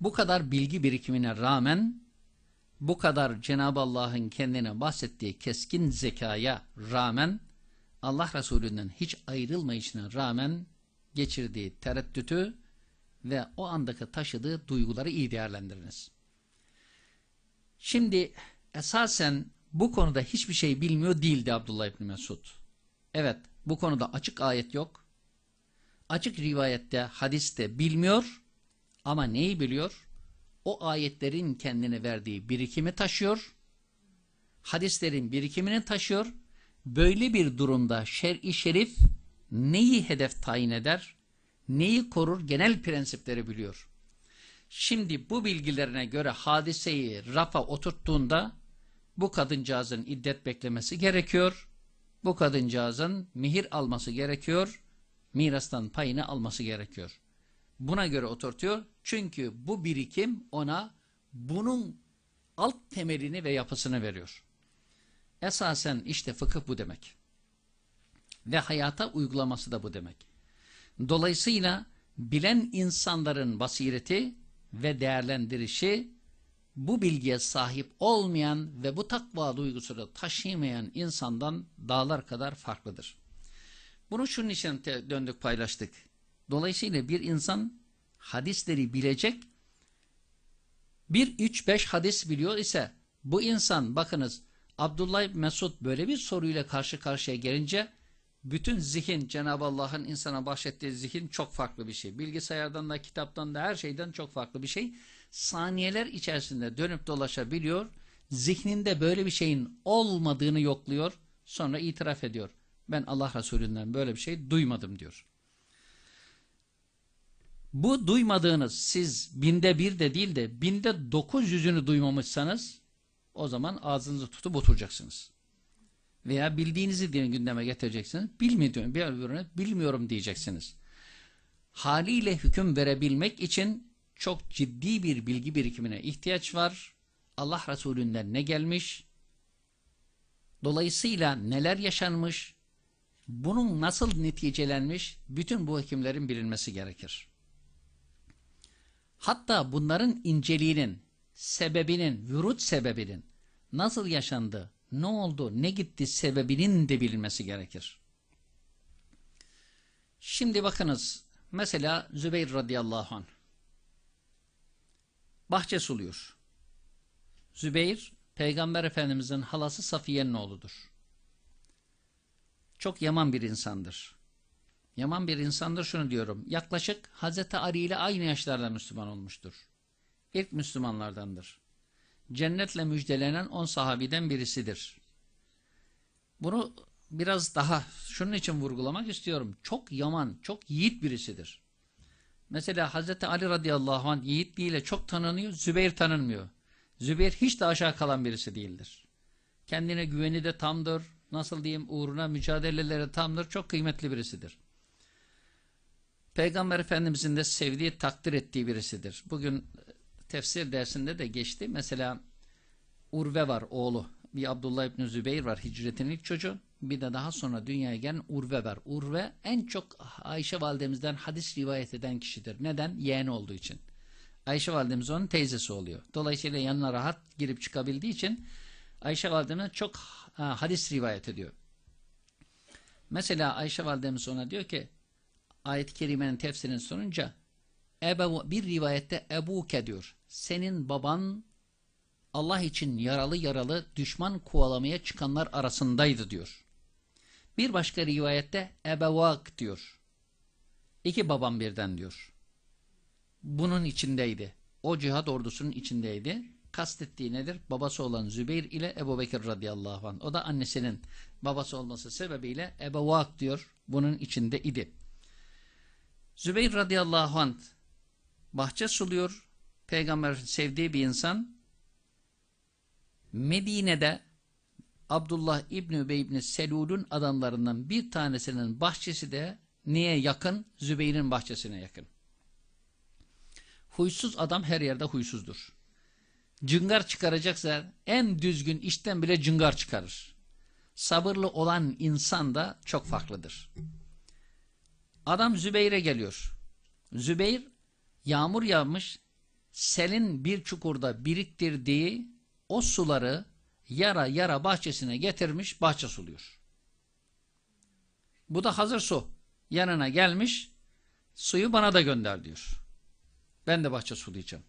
Bu kadar bilgi birikimine rağmen, bu kadar Cenab-ı Allah'ın kendine bahsettiği keskin zekaya rağmen, Allah Resulü'nden hiç ayrılmayışına rağmen geçirdiği tereddütü ve o andaki taşıdığı duyguları iyi değerlendiriniz. Şimdi esasen bu konuda hiçbir şey bilmiyor değildi Abdullah İbni Mesud. Evet bu konuda açık ayet yok. Açık rivayette, hadiste bilmiyor ama neyi biliyor? O ayetlerin kendine verdiği birikimi taşıyor. Hadislerin birikimini taşıyor. Böyle bir durumda şer-i şerif neyi hedef tayin eder? Neyi korur? Genel prensipleri biliyor. Şimdi bu bilgilerine göre hadiseyi rafa oturttuğunda bu kadıncağızın iddet beklemesi gerekiyor. Bu kadıncağızın mihir alması gerekiyor. Mirastan payını alması gerekiyor. Buna göre oturtuyor. Çünkü bu birikim ona bunun alt temelini ve yapısını veriyor. Esasen işte fıkıh bu demek. Ve hayata uygulaması da bu demek. Dolayısıyla bilen insanların basireti ve değerlendirişi bu bilgiye sahip olmayan ve bu takva duygusunu taşıyamayan insandan dağlar kadar farklıdır. Bunu şunun için döndük paylaştık. Dolayısıyla bir insan hadisleri bilecek, bir üç beş hadis biliyor ise bu insan bakınız Abdullah Mesud böyle bir soruyla karşı karşıya gelince bütün zihin Cenab-ı Allah'ın insana bahşettiği zihin çok farklı bir şey. Bilgisayardan da kitaptan da her şeyden çok farklı bir şey. Saniyeler içerisinde dönüp dolaşabiliyor. Zihninde böyle bir şeyin olmadığını yokluyor. Sonra itiraf ediyor. Ben Allah Resulü'nden böyle bir şey duymadım diyor. Bu duymadığınız siz binde bir de değil de binde dokuz yüzünü duymamışsanız o zaman ağzınızı tutup oturacaksınız. Veya bildiğinizi diye gündeme getireceksiniz. Bilmiyorum, bilmiyorum diyeceksiniz. Haliyle hüküm verebilmek için çok ciddi bir bilgi birikimine ihtiyaç var. Allah Resulü'nden ne gelmiş? Dolayısıyla neler yaşanmış? Bunun nasıl neticelenmiş? Bütün bu hekimlerin bilinmesi gerekir. Hatta bunların inceliğinin, sebebinin, vürut sebebinin nasıl yaşandı, ne oldu, ne gitti sebebinin de bilinmesi gerekir. Şimdi bakınız, mesela Zübeyir radıyallahu anh bahçe suluyor. Zübeyir, Peygamber Efendimizin halası Safiye'nin oğludur. Çok yaman bir insandır. Yaman bir insandır şunu diyorum. Yaklaşık Hazreti Ali ile aynı yaşlarda Müslüman olmuştur. İlk Müslümanlardandır. Cennetle müjdelenen on sahabiden birisidir. Bunu biraz daha şunun için vurgulamak istiyorum. Çok yaman, çok yiğit birisidir. Mesela Hazreti Ali radıyallahu anh yiğitliğiyle çok tanınıyor, Zübeyir tanınmıyor. Zübeyir hiç de aşağı kalan birisi değildir. Kendine güveni de tamdır, nasıl diyeyim uğruna mücadeleleri tamdır, çok kıymetli birisidir. Peygamber Efendimizin de sevdiği, takdir ettiği birisidir. Bugün tefsir dersinde de geçti. Mesela Urve var oğlu. Bir Abdullah İbni Zübeyir var hicretin ilk çocuğu. Bir de daha sonra dünyaya gelen Urve var. Urve en çok Ayşe validemizden hadis rivayet eden kişidir. Neden? Yeğeni olduğu için. Ayşe validemiz onun teyzesi oluyor. Dolayısıyla yanına rahat girip çıkabildiği için Ayşe validemiz çok ha, hadis rivayet ediyor. Mesela Ayşe validemiz ona diyor ki ayet-i kerimenin tefsirini sorunca bir rivayette Ebuke diyor. Senin baban Allah için yaralı yaralı düşman kovalamaya çıkanlar arasındaydı diyor. Bir başka rivayette Ebevak diyor. İki babam birden diyor. Bunun içindeydi. O cihad ordusunun içindeydi. Kastettiği nedir? Babası olan Zübeyir ile Ebu Bekir radıyallahu anh. O da annesinin babası olması sebebiyle Ebevak diyor. Bunun içinde idi. Zübeyir radıyallahu anh bahçe suluyor. Peygamber sevdiği bir insan Medine'de Abdullah İbni Übey İbni Selul'ün adamlarından bir tanesinin bahçesi de neye yakın? Zübeyir'in bahçesine yakın. Huysuz adam her yerde huysuzdur. Cıngar çıkaracaksa en düzgün işten bile cıngar çıkarır. Sabırlı olan insan da çok farklıdır. Adam Zübeyir'e geliyor. Zübeyir yağmur yağmış, selin bir çukurda biriktirdiği o suları yara yara bahçesine getirmiş, bahçe suluyor. Bu da hazır su. Yanına gelmiş, suyu bana da gönder diyor. Ben de bahçe sulayacağım.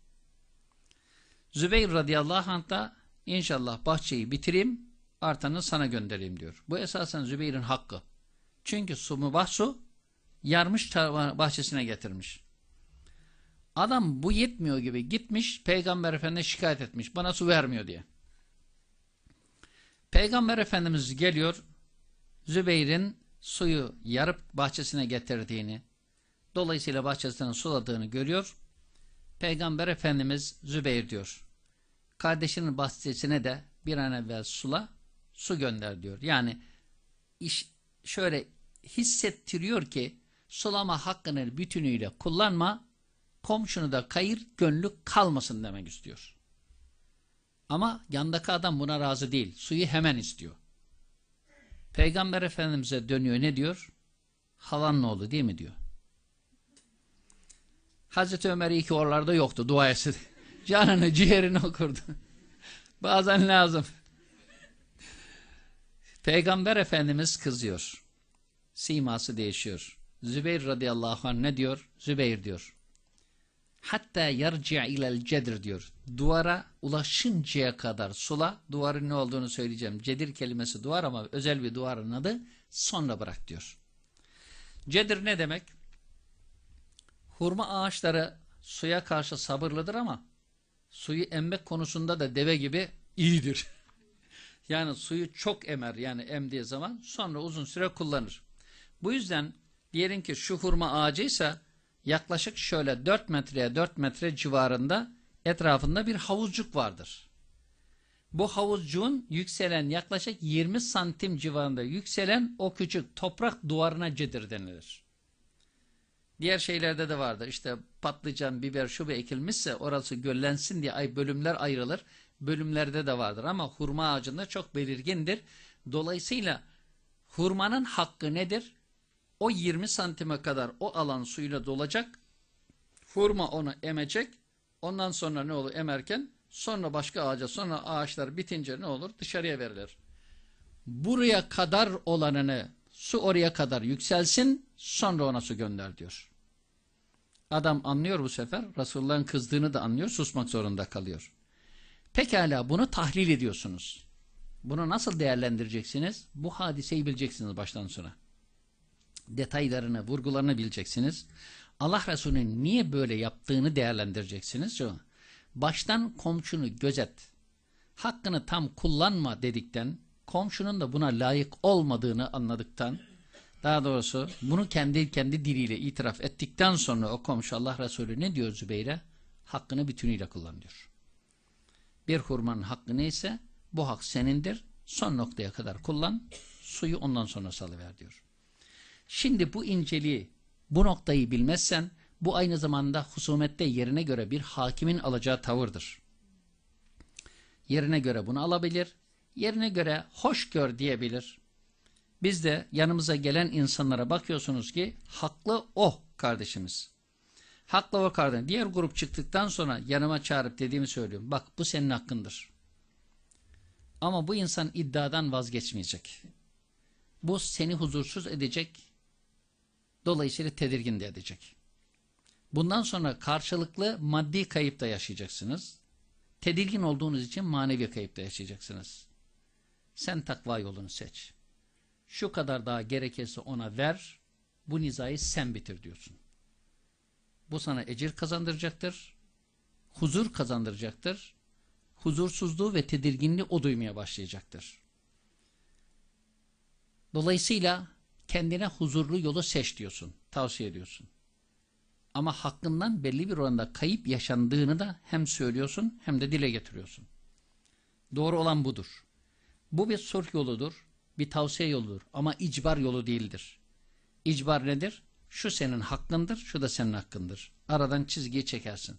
Zübeyir radıyallahu anh da inşallah bahçeyi bitireyim, artanı sana göndereyim diyor. Bu esasen Zübeyir'in hakkı. Çünkü su mübah su, yarmış bahçesine getirmiş. Adam bu yetmiyor gibi gitmiş, Peygamber Efendimiz'e şikayet etmiş, bana su vermiyor diye. Peygamber Efendimiz geliyor, Zübeyir'in suyu yarıp bahçesine getirdiğini, dolayısıyla bahçesinden suladığını görüyor. Peygamber Efendimiz Zübeyir diyor, kardeşinin bahçesine de bir an evvel sula, su gönder diyor. Yani iş şöyle hissettiriyor ki, sulama hakkını bütünüyle kullanma, komşunu da kayır, gönlü kalmasın demek istiyor. Ama yandaki adam buna razı değil. Suyu hemen istiyor. Peygamber Efendimiz'e dönüyor ne diyor? Halan ne oldu değil mi diyor. Hazreti Ömer iyi ki oralarda yoktu dua etsin. <laughs> Canını ciğerini okurdu. <laughs> Bazen lazım. Peygamber Efendimiz kızıyor. Siması değişiyor. Zübeyir radıyallahu anh ne diyor? Zübeyir diyor. Hatta yarci'a ilel cedir diyor. Duvara ulaşıncaya kadar sula. Duvarın ne olduğunu söyleyeceğim. Cedir kelimesi duvar ama özel bir duvarın adı. Sonra bırak diyor. Cedir ne demek? Hurma ağaçları suya karşı sabırlıdır ama suyu emmek konusunda da deve gibi iyidir. <laughs> yani suyu çok emer yani emdiği zaman sonra uzun süre kullanır. Bu yüzden diyelim ki şu hurma ağacıysa yaklaşık şöyle 4 metreye 4 metre civarında etrafında bir havuzcuk vardır. Bu havuzcuğun yükselen yaklaşık 20 santim civarında yükselen o küçük toprak duvarına cedir denilir. Diğer şeylerde de vardır. İşte patlıcan, biber, şube ekilmişse orası göllensin diye ay bölümler ayrılır. Bölümlerde de vardır ama hurma ağacında çok belirgindir. Dolayısıyla hurmanın hakkı nedir? O 20 santime kadar o alan suyla dolacak. Hurma onu emecek. Ondan sonra ne olur emerken sonra başka ağaca sonra ağaçlar bitince ne olur dışarıya verilir. Buraya kadar olanını su oraya kadar yükselsin sonra ona su gönder diyor. Adam anlıyor bu sefer. Resulullah'ın kızdığını da anlıyor. Susmak zorunda kalıyor. Pekala bunu tahlil ediyorsunuz. Bunu nasıl değerlendireceksiniz? Bu hadiseyi bileceksiniz baştan sona detaylarını, vurgularını bileceksiniz. Allah Resulü'nün niye böyle yaptığını değerlendireceksiniz. Baştan komşunu gözet. Hakkını tam kullanma dedikten, komşunun da buna layık olmadığını anladıktan, daha doğrusu bunu kendi kendi diliyle itiraf ettikten sonra o komşu Allah Resulü ne diyor Zübeyir'e? Hakkını bütünüyle kullan diyor. Bir hurmanın hakkı neyse bu hak senindir. Son noktaya kadar kullan. Suyu ondan sonra salıver diyor. Şimdi bu inceliği, bu noktayı bilmezsen bu aynı zamanda husumette yerine göre bir hakimin alacağı tavırdır. Yerine göre bunu alabilir, yerine göre hoş gör diyebilir. Biz de yanımıza gelen insanlara bakıyorsunuz ki haklı o kardeşimiz. Haklı o kardeşim. Diğer grup çıktıktan sonra yanıma çağırıp dediğimi söylüyorum. Bak bu senin hakkındır. Ama bu insan iddiadan vazgeçmeyecek. Bu seni huzursuz edecek, Dolayısıyla tedirgin de edecek. Bundan sonra karşılıklı maddi kayıp da yaşayacaksınız. Tedirgin olduğunuz için manevi kayıp da yaşayacaksınız. Sen takva yolunu seç. Şu kadar daha gerekirse ona ver, bu nizayı sen bitir diyorsun. Bu sana ecir kazandıracaktır, huzur kazandıracaktır, huzursuzluğu ve tedirginliği o duymaya başlayacaktır. Dolayısıyla kendine huzurlu yolu seç diyorsun, tavsiye ediyorsun. Ama hakkından belli bir oranda kayıp yaşandığını da hem söylüyorsun hem de dile getiriyorsun. Doğru olan budur. Bu bir sulh yoludur, bir tavsiye yoludur ama icbar yolu değildir. İcbar nedir? Şu senin hakkındır, şu da senin hakkındır. Aradan çizgiyi çekersin.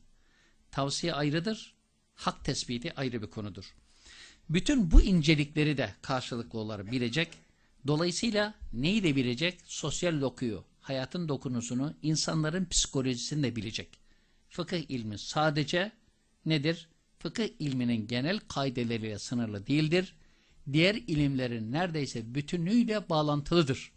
Tavsiye ayrıdır, hak tespiti ayrı bir konudur. Bütün bu incelikleri de karşılıklı olarak bilecek. Dolayısıyla neyi de bilecek? Sosyal dokuyu, hayatın dokunusunu, insanların psikolojisini de bilecek. Fıkıh ilmi sadece nedir? Fıkıh ilminin genel kaideleriyle sınırlı değildir. Diğer ilimlerin neredeyse bütünüyle bağlantılıdır.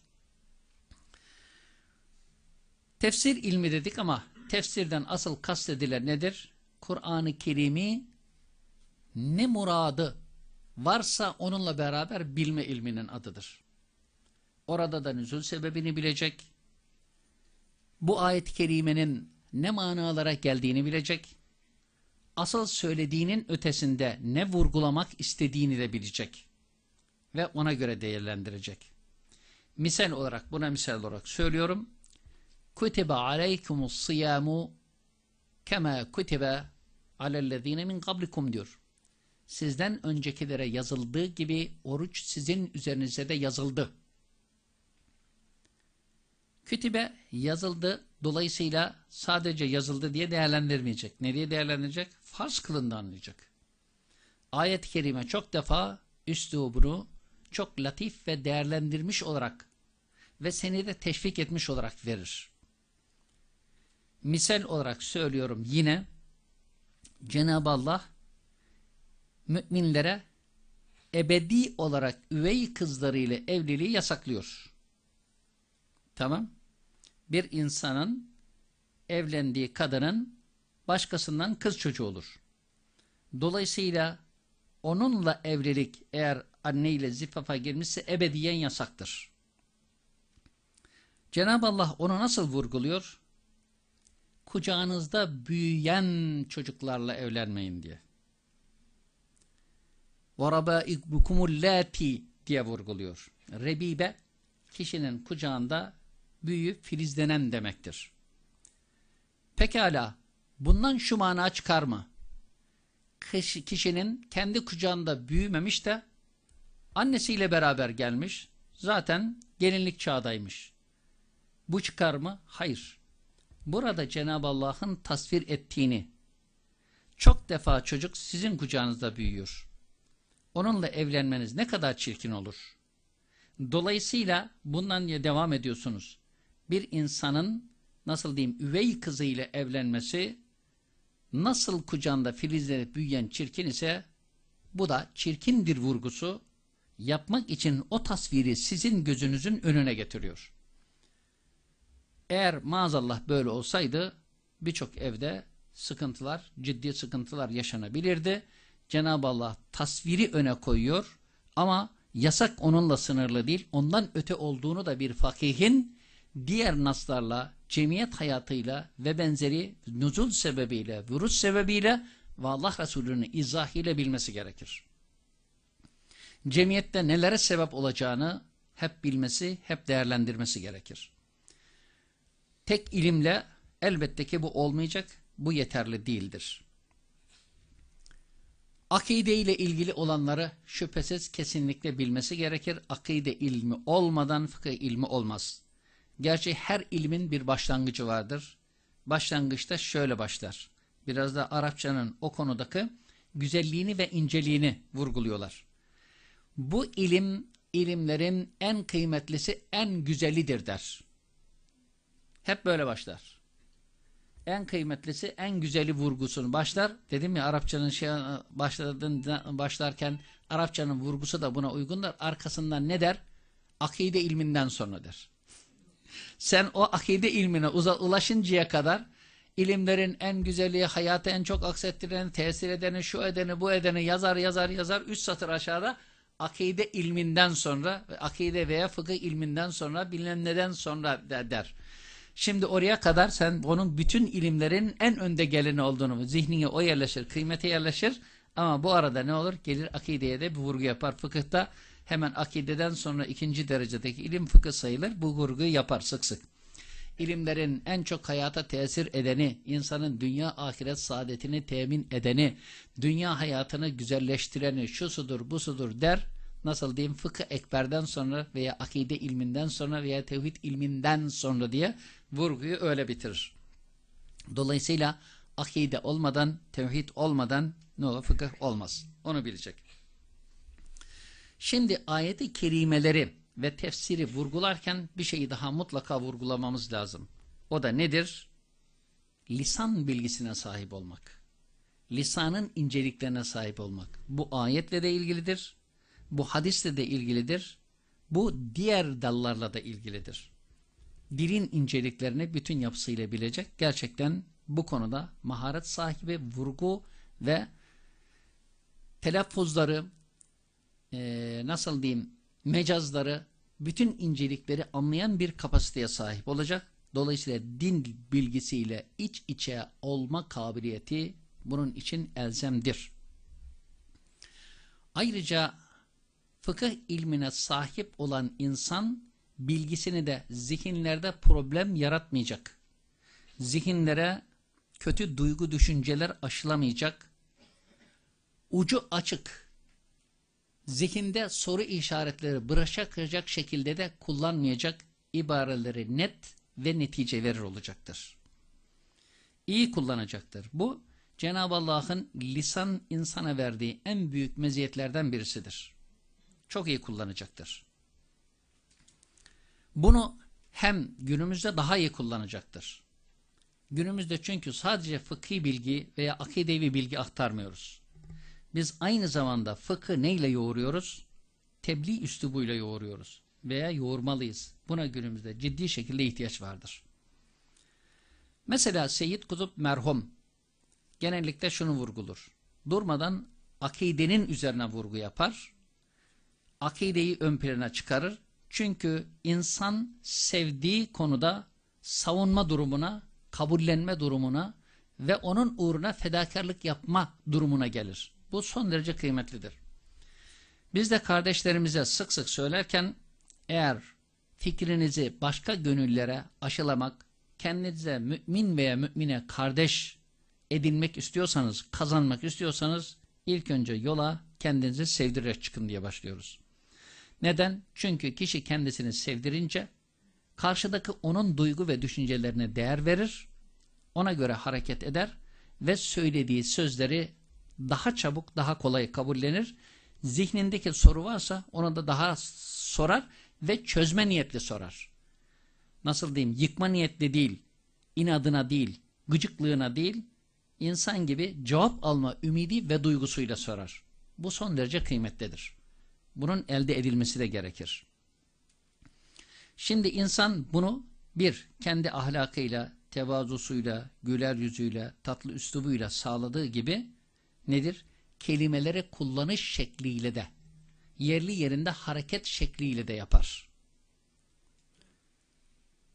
Tefsir ilmi dedik ama tefsirden asıl kastedilen nedir? Kur'an-ı Kerim'i ne muradı varsa onunla beraber bilme ilminin adıdır. Orada da nüzul sebebini bilecek, bu ayet-i kerimenin ne manalara geldiğini bilecek, asıl söylediğinin ötesinde ne vurgulamak istediğini de bilecek ve ona göre değerlendirecek. Misal olarak, buna misal olarak söylüyorum. Kutibe aleykumus siyamu kema kutibe alellezine min kablikum diyor. Sizden öncekilere yazıldığı gibi oruç sizin üzerinize de yazıldı. Kütübe yazıldı. Dolayısıyla sadece yazıldı diye değerlendirmeyecek. Ne diye değerlendirecek? Farz kılındı anlayacak. Ayet-i Kerime çok defa üslubunu çok latif ve değerlendirmiş olarak ve seni de teşvik etmiş olarak verir. Misal olarak söylüyorum yine Cenab-ı Allah müminlere ebedi olarak üvey kızlarıyla evliliği yasaklıyor. Tamam. Bir insanın evlendiği kadının başkasından kız çocuğu olur. Dolayısıyla onunla evlilik eğer anneyle zifafa girmişse ebediyen yasaktır. Cenab-ı Allah onu nasıl vurguluyor? Kucağınızda büyüyen çocuklarla evlenmeyin diye. وَرَبَائِكُمُ اللَّاتِ diye vurguluyor. Rebibe kişinin kucağında büyüyüp filizlenen demektir. Pekala bundan şu mana çıkar mı? Kişinin kendi kucağında büyümemiş de annesiyle beraber gelmiş. Zaten gelinlik çağdaymış. Bu çıkar mı? Hayır. Burada Cenab-ı Allah'ın tasvir ettiğini çok defa çocuk sizin kucağınızda büyüyor. Onunla evlenmeniz ne kadar çirkin olur. Dolayısıyla bundan devam ediyorsunuz. Bir insanın nasıl diyeyim üvey kızıyla evlenmesi nasıl kucağında filizlenip büyüyen çirkin ise bu da çirkindir vurgusu yapmak için o tasviri sizin gözünüzün önüne getiriyor. Eğer maazallah böyle olsaydı birçok evde sıkıntılar, ciddi sıkıntılar yaşanabilirdi. Cenab-ı Allah tasviri öne koyuyor ama yasak onunla sınırlı değil. Ondan öte olduğunu da bir fakihin diğer naslarla, cemiyet hayatıyla ve benzeri nuzul sebebiyle, virüs sebebiyle ve Allah Resulü'nün izahıyla bilmesi gerekir. Cemiyette nelere sebep olacağını hep bilmesi, hep değerlendirmesi gerekir. Tek ilimle elbette ki bu olmayacak, bu yeterli değildir. Akide ile ilgili olanları şüphesiz kesinlikle bilmesi gerekir. Akide ilmi olmadan fıkıh ilmi olmaz. Gerçi her ilmin bir başlangıcı vardır. Başlangıçta şöyle başlar. Biraz da Arapçanın o konudaki güzelliğini ve inceliğini vurguluyorlar. Bu ilim, ilimlerin en kıymetlisi, en güzelidir der. Hep böyle başlar. En kıymetlisi, en güzeli vurgusunu başlar. Dedim ya Arapçanın şey başladığında başlarken Arapçanın vurgusu da buna uygundur. Arkasından ne der? Akide ilminden sonra der. Sen o akide ilmine ulaşıncaya kadar ilimlerin en güzeli, hayatı en çok aksettireni, tesir edeni, şu edeni, bu edeni yazar yazar yazar. Üç satır aşağıda akide ilminden sonra, akide veya fıkıh ilminden sonra, bilinen neden sonra der. Şimdi oraya kadar sen onun bütün ilimlerin en önde geleni olduğunu, zihnine o yerleşir, kıymete yerleşir. Ama bu arada ne olur? Gelir akideye de bir vurgu yapar. Fıkıhta hemen akideden sonra ikinci derecedeki ilim fıkıh sayılır. Bu vurguyu yapar sık sık. ilimlerin en çok hayata tesir edeni, insanın dünya ahiret saadetini temin edeni, dünya hayatını güzelleştireni, şusudur busudur der. Nasıl diyeyim fıkıh ekberden sonra veya akide ilminden sonra veya tevhid ilminden sonra diye vurguyu öyle bitirir. Dolayısıyla akide olmadan, tevhid olmadan ne olur? Fıkıh olmaz. Onu bilecek. Şimdi ayeti kerimeleri ve tefsiri vurgularken bir şeyi daha mutlaka vurgulamamız lazım. O da nedir? Lisan bilgisine sahip olmak. Lisanın inceliklerine sahip olmak. Bu ayetle de ilgilidir. Bu hadisle de ilgilidir. Bu diğer dallarla da ilgilidir. Dilin inceliklerini bütün yapısıyla bilecek. Gerçekten bu konuda maharet sahibi, vurgu ve telaffuzları, e, nasıl diyeyim, mecazları, bütün incelikleri anlayan bir kapasiteye sahip olacak. Dolayısıyla din bilgisiyle iç içe olma kabiliyeti bunun için elzemdir. Ayrıca fıkıh ilmine sahip olan insan bilgisini de zihinlerde problem yaratmayacak. Zihinlere kötü duygu düşünceler aşılamayacak. Ucu açık, zihinde soru işaretleri bırakacak şekilde de kullanmayacak ibareleri net ve netice verir olacaktır. İyi kullanacaktır. Bu Cenab-ı Allah'ın lisan insana verdiği en büyük meziyetlerden birisidir. Çok iyi kullanacaktır. Bunu hem günümüzde daha iyi kullanacaktır. Günümüzde çünkü sadece fıkhi bilgi veya akidevi bilgi aktarmıyoruz. Biz aynı zamanda fıkı neyle yoğuruyoruz? Tebliğ üslubuyla yoğuruyoruz. Veya yoğurmalıyız. Buna günümüzde ciddi şekilde ihtiyaç vardır. Mesela Seyyid Kutup merhum genellikle şunu vurgulur. Durmadan akidenin üzerine vurgu yapar. Akideyi ön plana çıkarır. Çünkü insan sevdiği konuda savunma durumuna, kabullenme durumuna ve onun uğruna fedakarlık yapma durumuna gelir. Bu son derece kıymetlidir. Biz de kardeşlerimize sık sık söylerken eğer fikrinizi başka gönüllere aşılamak, kendinize mümin veya mümine kardeş edinmek istiyorsanız, kazanmak istiyorsanız ilk önce yola kendinizi sevdirerek çıkın diye başlıyoruz. Neden? Çünkü kişi kendisini sevdirince karşıdaki onun duygu ve düşüncelerine değer verir, ona göre hareket eder ve söylediği sözleri daha çabuk, daha kolay kabullenir. Zihnindeki soru varsa onu da daha sorar ve çözme niyetli sorar. Nasıl diyeyim? Yıkma niyetli değil, inadına değil, gıcıklığına değil, insan gibi cevap alma ümidi ve duygusuyla sorar. Bu son derece kıymetlidir. Bunun elde edilmesi de gerekir. Şimdi insan bunu bir, kendi ahlakıyla, tevazusuyla, güler yüzüyle, tatlı üslubuyla sağladığı gibi nedir? Kelimelere kullanış şekliyle de, yerli yerinde hareket şekliyle de yapar.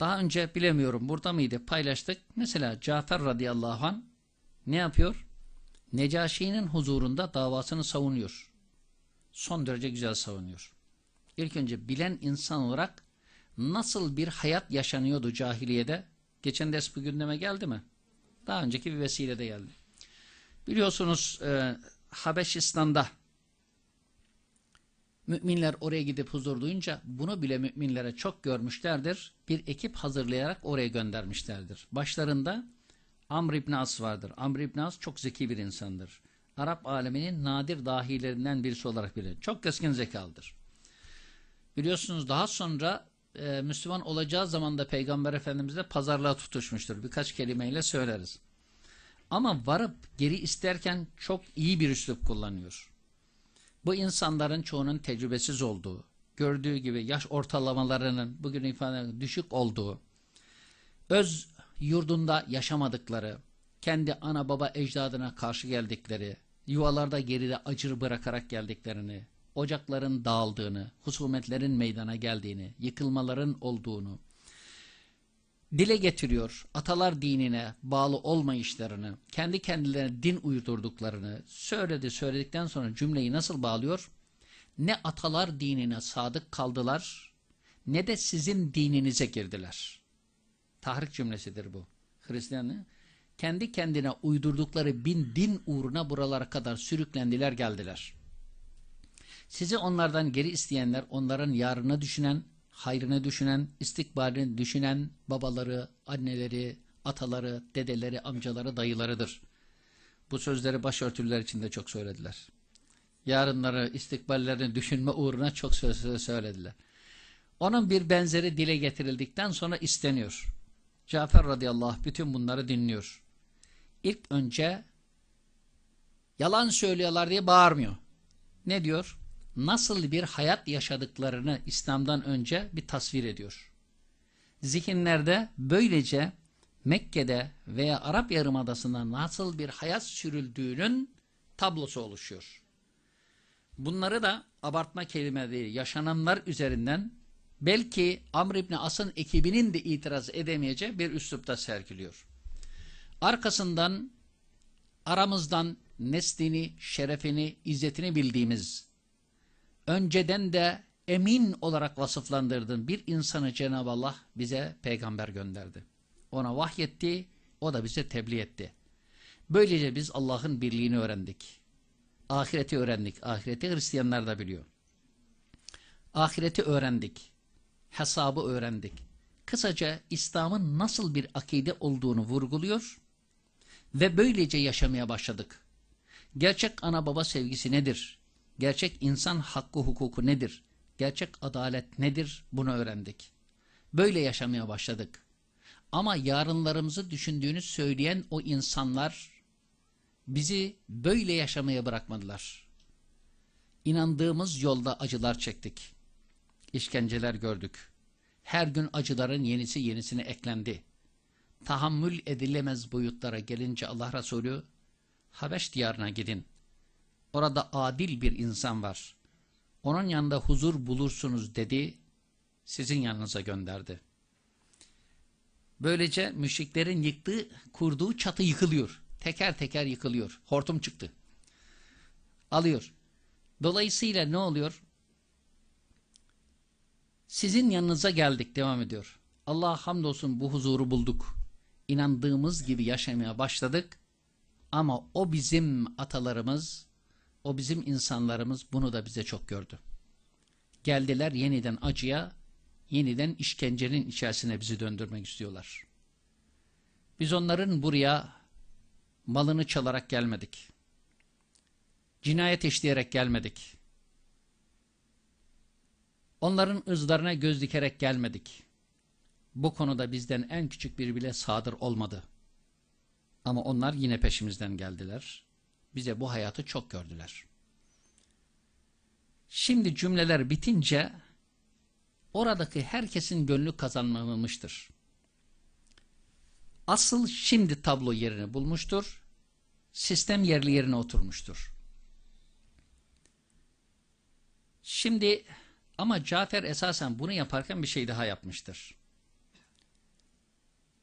Daha önce bilemiyorum burada mıydı paylaştık. Mesela Cafer radıyallahu an ne yapıyor? Necaşi'nin huzurunda davasını savunuyor. Son derece güzel savunuyor. İlk önce bilen insan olarak nasıl bir hayat yaşanıyordu cahiliyede? Geçen ders bu gündeme geldi mi? Daha önceki bir vesilede geldi. Biliyorsunuz e, Habeşistan'da müminler oraya gidip huzur duyunca bunu bile müminlere çok görmüşlerdir. Bir ekip hazırlayarak oraya göndermişlerdir. Başlarında Amr İbn As vardır. Amr İbn As çok zeki bir insandır. Arap aleminin nadir dahilerinden birisi olarak bilinir. Çok keskin zekalıdır. Biliyorsunuz daha sonra e, Müslüman olacağı zaman da Peygamber Efendimiz'le pazarlığa tutuşmuştur. Birkaç kelimeyle söyleriz. Ama varıp geri isterken çok iyi bir üslup kullanıyor. Bu insanların çoğunun tecrübesiz olduğu, gördüğü gibi yaş ortalamalarının bugün ifade düşük olduğu, öz yurdunda yaşamadıkları, kendi ana baba ecdadına karşı geldikleri, yuvalarda geride acır bırakarak geldiklerini, ocakların dağıldığını, husumetlerin meydana geldiğini, yıkılmaların olduğunu, dile getiriyor. Atalar dinine bağlı olmayışlarını, kendi kendilerine din uydurduklarını söyledi. Söyledikten sonra cümleyi nasıl bağlıyor? Ne atalar dinine sadık kaldılar, ne de sizin dininize girdiler. tahrik cümlesidir bu. Hristiyanlığı kendi kendine uydurdukları bin din uğruna buralara kadar sürüklendiler geldiler. Sizi onlardan geri isteyenler onların yarını düşünen, hayrını düşünen, istikbalini düşünen babaları, anneleri, ataları, dedeleri, amcaları, dayılarıdır. Bu sözleri başörtüler içinde çok söylediler. Yarınları, istikballerini düşünme uğruna çok söz söylediler. Onun bir benzeri dile getirildikten sonra isteniyor. Cafer radıyallahu bütün bunları dinliyor. İlk önce yalan söylüyorlar diye bağırmıyor. Ne diyor? Nasıl bir hayat yaşadıklarını İslam'dan önce bir tasvir ediyor. Zihinlerde böylece Mekke'de veya Arap Yarımadası'nda nasıl bir hayat sürüldüğünün tablosu oluşuyor. Bunları da abartma kelime değil, yaşananlar üzerinden belki Amr İbni As'ın ekibinin de itiraz edemeyeceği bir üslupta sergiliyor. Arkasından aramızdan neslini, şerefini, izzetini bildiğimiz, önceden de emin olarak vasıflandırdığın bir insanı Cenab-ı Allah bize peygamber gönderdi. Ona vahyetti, o da bize tebliğ etti. Böylece biz Allah'ın birliğini öğrendik. Ahireti öğrendik. Ahireti Hristiyanlar da biliyor. Ahireti öğrendik. Hesabı öğrendik. Kısaca İslam'ın nasıl bir akide olduğunu vurguluyor ve böylece yaşamaya başladık. Gerçek ana baba sevgisi nedir? Gerçek insan hakkı hukuku nedir? Gerçek adalet nedir? Bunu öğrendik. Böyle yaşamaya başladık. Ama yarınlarımızı düşündüğünü söyleyen o insanlar bizi böyle yaşamaya bırakmadılar. İnandığımız yolda acılar çektik. İşkenceler gördük. Her gün acıların yenisi yenisine eklendi. Tahammül edilemez boyutlara gelince Allah Resulü Habeş diyarına gidin. Orada adil bir insan var. Onun yanında huzur bulursunuz dedi. Sizin yanınıza gönderdi. Böylece müşriklerin yıktığı, kurduğu çatı yıkılıyor. Teker teker yıkılıyor. Hortum çıktı. Alıyor. Dolayısıyla ne oluyor? Sizin yanınıza geldik devam ediyor. Allah hamdolsun bu huzuru bulduk. İnandığımız gibi yaşamaya başladık. Ama o bizim atalarımız, o bizim insanlarımız bunu da bize çok gördü. Geldiler yeniden acıya, yeniden işkencenin içerisine bizi döndürmek istiyorlar. Biz onların buraya malını çalarak gelmedik. Cinayet işleyerek gelmedik. Onların ızlarına göz dikerek gelmedik. Bu konuda bizden en küçük bir bile sadır olmadı. Ama onlar yine peşimizden geldiler. Bize bu hayatı çok gördüler. Şimdi cümleler bitince oradaki herkesin gönlü kazanmamıştır. Asıl şimdi tablo yerini bulmuştur. Sistem yerli yerine oturmuştur. Şimdi ama Cafer esasen bunu yaparken bir şey daha yapmıştır.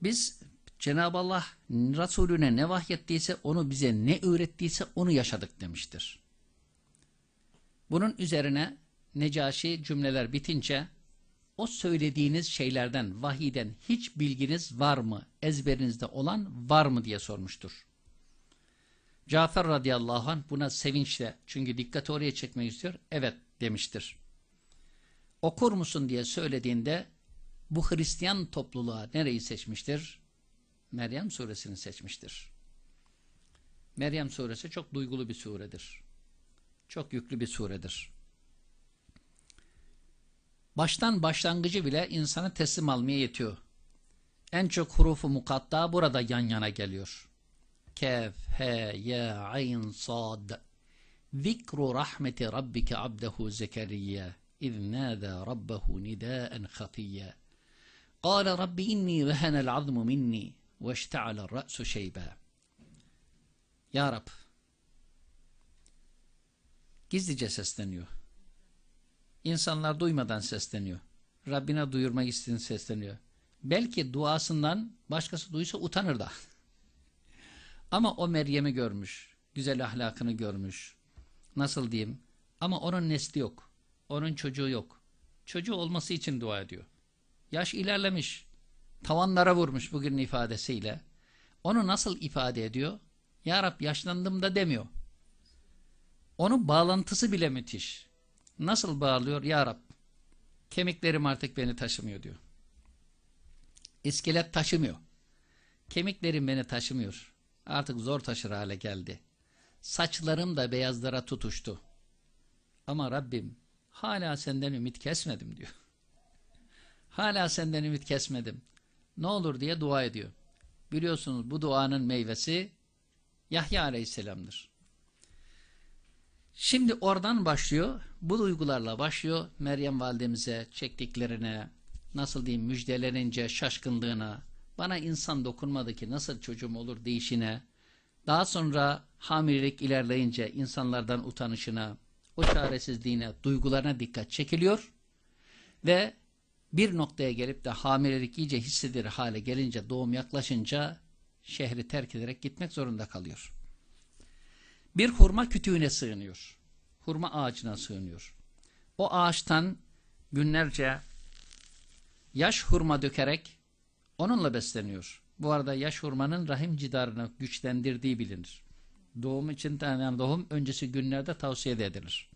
Biz Cenab-ı Allah Resulüne ne vahyettiyse onu bize ne öğrettiyse onu yaşadık demiştir. Bunun üzerine Necaşi cümleler bitince o söylediğiniz şeylerden, vahiden hiç bilginiz var mı, ezberinizde olan var mı diye sormuştur. Cafer radıyallahu anh buna sevinçle, çünkü dikkati oraya çekmek istiyor, evet demiştir. Okur musun diye söylediğinde bu Hristiyan topluluğa nereyi seçmiştir? Meryem suresini seçmiştir. Meryem suresi çok duygulu bir suredir. Çok yüklü bir suredir. Baştan başlangıcı bile insanı teslim almaya yetiyor. En çok hurufu mukatta burada yan yana geliyor. Kef, he, ye, ayn, sad. Zikru rahmeti rabbike abdehu zekeriye. İz nâdâ rabbehu nidâen hatiyye. Kâle rabbi inni vehenel azmu minni. واشتعل الرأس شيبا Ya Rab gizlice sesleniyor. İnsanlar duymadan sesleniyor. Rabbine duyurmak için sesleniyor. Belki duasından başkası duysa utanır da. <laughs> Ama o Meryem'i görmüş. Güzel ahlakını görmüş. Nasıl diyeyim? Ama onun nesli yok. Onun çocuğu yok. Çocuğu olması için dua ediyor. Yaş ilerlemiş. tavanlara vurmuş bugünün ifadesiyle. Onu nasıl ifade ediyor? Ya Rab yaşlandım da demiyor. Onun bağlantısı bile müthiş. Nasıl bağlıyor? Ya Rab kemiklerim artık beni taşımıyor diyor. İskelet taşımıyor. Kemiklerim beni taşımıyor. Artık zor taşır hale geldi. Saçlarım da beyazlara tutuştu. Ama Rabbim hala senden ümit kesmedim diyor. <laughs> Hala senden ümit kesmedim. Ne olur diye dua ediyor. Biliyorsunuz bu duanın meyvesi Yahya Aleyhisselam'dır. Şimdi oradan başlıyor. Bu duygularla başlıyor. Meryem validemize çektiklerine, nasıl diyeyim müjdelenince şaşkınlığına, bana insan dokunmadı ki nasıl çocuğum olur değişine, daha sonra hamilelik ilerleyince insanlardan utanışına, o çaresizliğine, duygularına dikkat çekiliyor ve bir noktaya gelip de hamilelik iyice hissedilir hale gelince, doğum yaklaşınca şehri terk ederek gitmek zorunda kalıyor. Bir hurma kütüğüne sığınıyor. Hurma ağacına sığınıyor. O ağaçtan günlerce yaş hurma dökerek onunla besleniyor. Bu arada yaş hurmanın rahim cidarını güçlendirdiği bilinir. Doğum için yani doğum öncesi günlerde tavsiye edilir.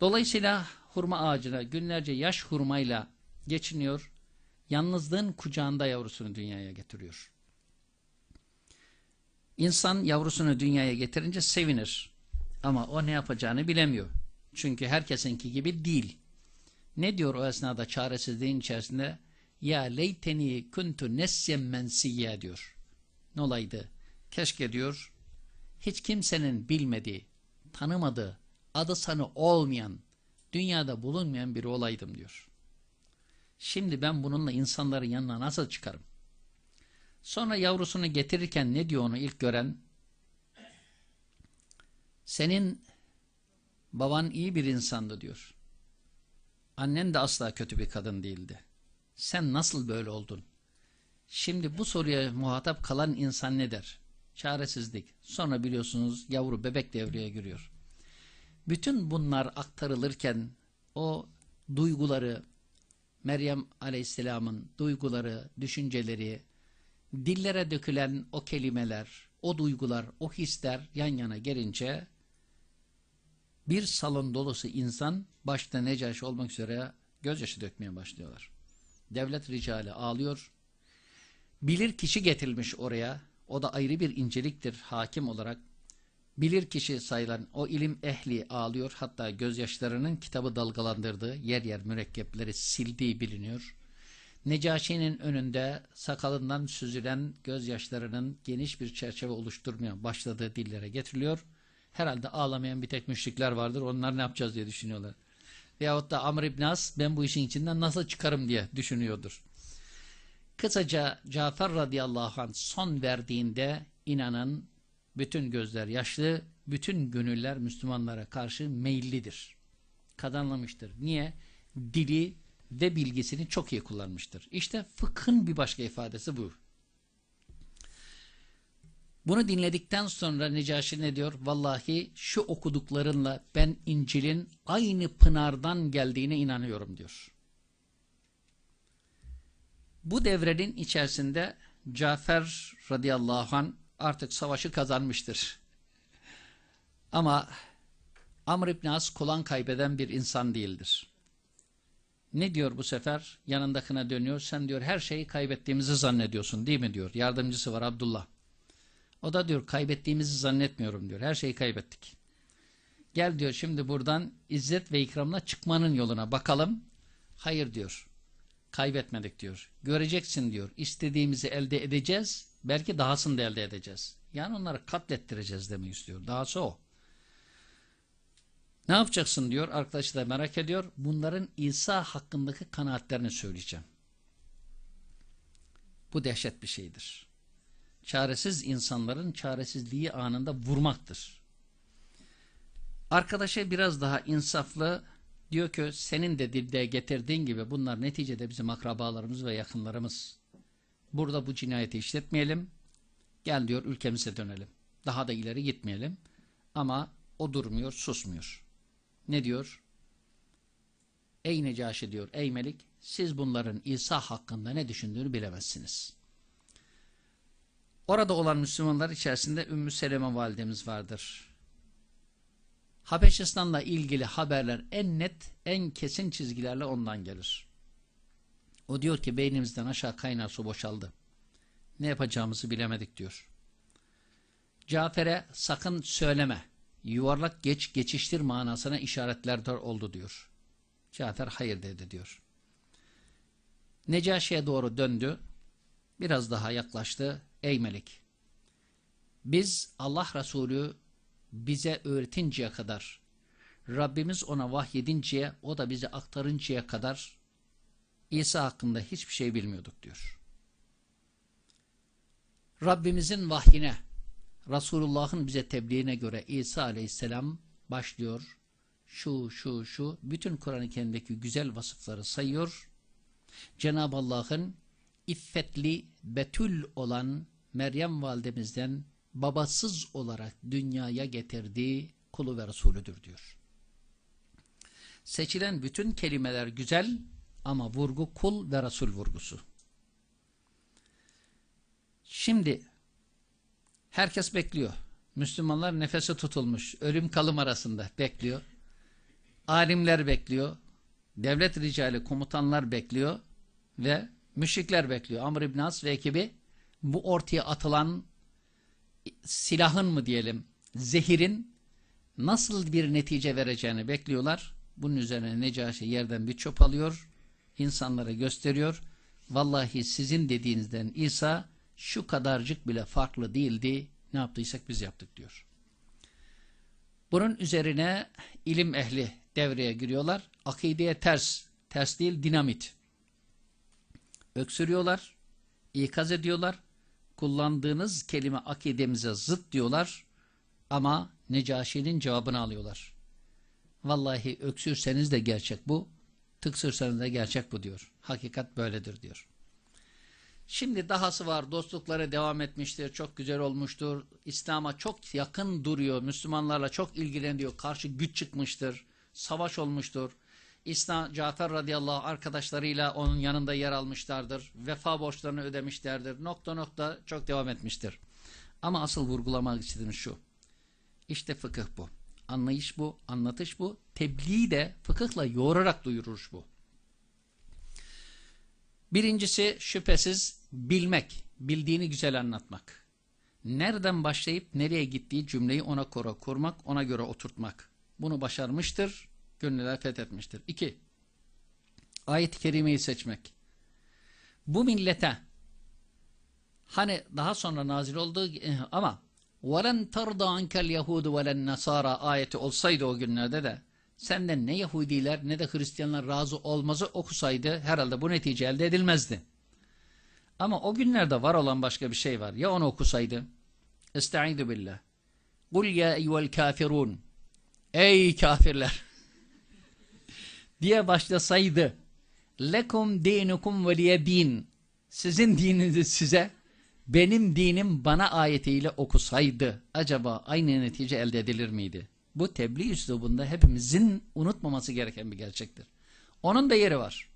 Dolayısıyla hurma ağacına günlerce yaş hurmayla geçiniyor. Yalnızlığın kucağında yavrusunu dünyaya getiriyor. İnsan yavrusunu dünyaya getirince sevinir. Ama o ne yapacağını bilemiyor. Çünkü herkesinki gibi değil. Ne diyor o esnada çaresizliğin içerisinde? Ya leyteni kuntu nesyen mensiyye diyor. Ne olaydı? Keşke diyor, hiç kimsenin bilmediği, tanımadığı, adı sanı olmayan, dünyada bulunmayan biri olaydım diyor. Şimdi ben bununla insanların yanına nasıl çıkarım? Sonra yavrusunu getirirken ne diyor onu ilk gören? Senin baban iyi bir insandı diyor. Annen de asla kötü bir kadın değildi. Sen nasıl böyle oldun? Şimdi bu soruya muhatap kalan insan ne der? Çaresizlik. Sonra biliyorsunuz yavru bebek devreye giriyor. Bütün bunlar aktarılırken o duyguları, Meryem Aleyhisselam'ın duyguları, düşünceleri, dillere dökülen o kelimeler, o duygular, o hisler yan yana gelince bir salon dolusu insan başta Necaşi olmak üzere gözyaşı dökmeye başlıyorlar. Devlet ricali ağlıyor. Bilir kişi getirilmiş oraya. O da ayrı bir inceliktir hakim olarak. Bilir kişi sayılan o ilim ehli ağlıyor. Hatta gözyaşlarının kitabı dalgalandırdığı yer yer mürekkepleri sildiği biliniyor. Necaşi'nin önünde sakalından süzülen gözyaşlarının geniş bir çerçeve oluşturmaya başladığı dillere getiriliyor. Herhalde ağlamayan bir tek müşrikler vardır. Onlar ne yapacağız diye düşünüyorlar. Veyahut da Amr ibn As ben bu işin içinden nasıl çıkarım diye düşünüyordur. Kısaca Cafer radıyallahu anh son verdiğinde inanın bütün gözler yaşlı, bütün gönüller Müslümanlara karşı meyillidir. Kazanlamıştır. Niye? Dili ve bilgisini çok iyi kullanmıştır. İşte fıkhın bir başka ifadesi bu. Bunu dinledikten sonra Necaşi ne diyor? Vallahi şu okuduklarınla ben İncil'in aynı pınardan geldiğine inanıyorum diyor. Bu devrenin içerisinde Cafer radıyallahu an artık savaşı kazanmıştır. Ama Amr ibn As kulağın kaybeden bir insan değildir. Ne diyor bu sefer? Yanındakine dönüyor. Sen diyor her şeyi kaybettiğimizi zannediyorsun değil mi diyor. Yardımcısı var Abdullah. O da diyor kaybettiğimizi zannetmiyorum diyor. Her şeyi kaybettik. Gel diyor şimdi buradan izzet ve ikramla çıkmanın yoluna bakalım. Hayır diyor. Kaybetmedik diyor. Göreceksin diyor. İstediğimizi elde edeceğiz. Belki dahasını da elde edeceğiz. Yani onları katlettireceğiz demek istiyor. Dahası o. Ne yapacaksın diyor. Arkadaşı da merak ediyor. Bunların İsa hakkındaki kanaatlerini söyleyeceğim. Bu dehşet bir şeydir. Çaresiz insanların çaresizliği anında vurmaktır. Arkadaşa biraz daha insaflı diyor ki senin de dilde getirdiğin gibi bunlar neticede bizim akrabalarımız ve yakınlarımız. Burada bu cinayeti işletmeyelim. Gel diyor ülkemize dönelim. Daha da ileri gitmeyelim. Ama o durmuyor, susmuyor. Ne diyor? Ey Necaşi diyor, ey Melik siz bunların İsa hakkında ne düşündüğünü bilemezsiniz. Orada olan Müslümanlar içerisinde Ümmü Seleme validemiz vardır. Habeşistan'la ilgili haberler en net, en kesin çizgilerle ondan gelir. O diyor ki beynimizden aşağı kaynar su boşaldı. Ne yapacağımızı bilemedik diyor. Cafer'e sakın söyleme. Yuvarlak geç geçiştir manasına işaretler oldu diyor. Cafer hayır dedi diyor. Necaşi'ye doğru döndü. Biraz daha yaklaştı. Ey melek! Biz Allah Resulü bize öğretinceye kadar, Rabbimiz ona vahyedinceye, o da bize aktarıncaya kadar İsa hakkında hiçbir şey bilmiyorduk diyor. Rabbimizin vahyine, Resulullah'ın bize tebliğine göre İsa aleyhisselam başlıyor. Şu, şu, şu, bütün Kur'an-ı Kerim'deki güzel vasıfları sayıyor. Cenab-ı Allah'ın iffetli, betül olan Meryem validemizden babasız olarak dünyaya getirdiği kulu ve Resulüdür diyor. Seçilen bütün kelimeler güzel ama vurgu kul ve Resul vurgusu. Şimdi herkes bekliyor. Müslümanlar nefesi tutulmuş. Ölüm kalım arasında bekliyor. Alimler bekliyor. Devlet ricali komutanlar bekliyor. Ve müşrikler bekliyor. Amr ibn As ve ekibi bu ortaya atılan silahın mı diyelim, zehirin nasıl bir netice vereceğini bekliyorlar. Bunun üzerine Necaşi yerden bir çöp alıyor, insanlara gösteriyor. Vallahi sizin dediğinizden İsa şu kadarcık bile farklı değildi. Ne yaptıysak biz yaptık diyor. Bunun üzerine ilim ehli devreye giriyorlar. Akideye ters, ters değil dinamit. Öksürüyorlar, ikaz ediyorlar. Kullandığınız kelime akidemize zıt diyorlar. Ama Necaşi'nin cevabını alıyorlar. Vallahi öksürseniz de gerçek bu, tıksırsanız da gerçek bu diyor. Hakikat böyledir diyor. Şimdi dahası var, dostlukları devam etmiştir, çok güzel olmuştur. İslam'a çok yakın duruyor, Müslümanlarla çok ilgileniyor, karşı güç çıkmıştır, savaş olmuştur. İslam Cafer radıyallahu arkadaşlarıyla onun yanında yer almışlardır. Vefa borçlarını ödemişlerdir. Nokta nokta çok devam etmiştir. Ama asıl vurgulamak istediğim şu. İşte fıkıh bu. Anlayış bu, anlatış bu Tebliği de fıkıhla yoğurarak duyurur bu. Birincisi şüphesiz bilmek, bildiğini güzel anlatmak. Nereden başlayıp nereye gittiği cümleyi ona göre kurmak, ona göre oturtmak. Bunu başarmıştır gönüller fethetmiştir. İki, ayet-i kerimeyi seçmek. Bu millete hani daha sonra nazil olduğu eh, ama وَلَنْ تَرْضَ عَنْكَ الْيَهُودُ وَلَنْ نَصَارَ ayeti olsaydı o günlerde de senden ne Yahudiler ne de Hristiyanlar razı olmazı okusaydı herhalde bu netice elde edilmezdi. Ama o günlerde var olan başka bir şey var. Ya onu okusaydı? Estaizu billah. Kul ya eyyuhel kafirun. Ey kafirler <laughs> diye başlasaydı lekum dinukum veliye din sizin dininiz size benim dinim bana ayetiyle okusaydı acaba aynı netice elde edilir miydi? Bu tebliğ üslubunda hepimizin unutmaması gereken bir gerçektir. Onun da yeri var.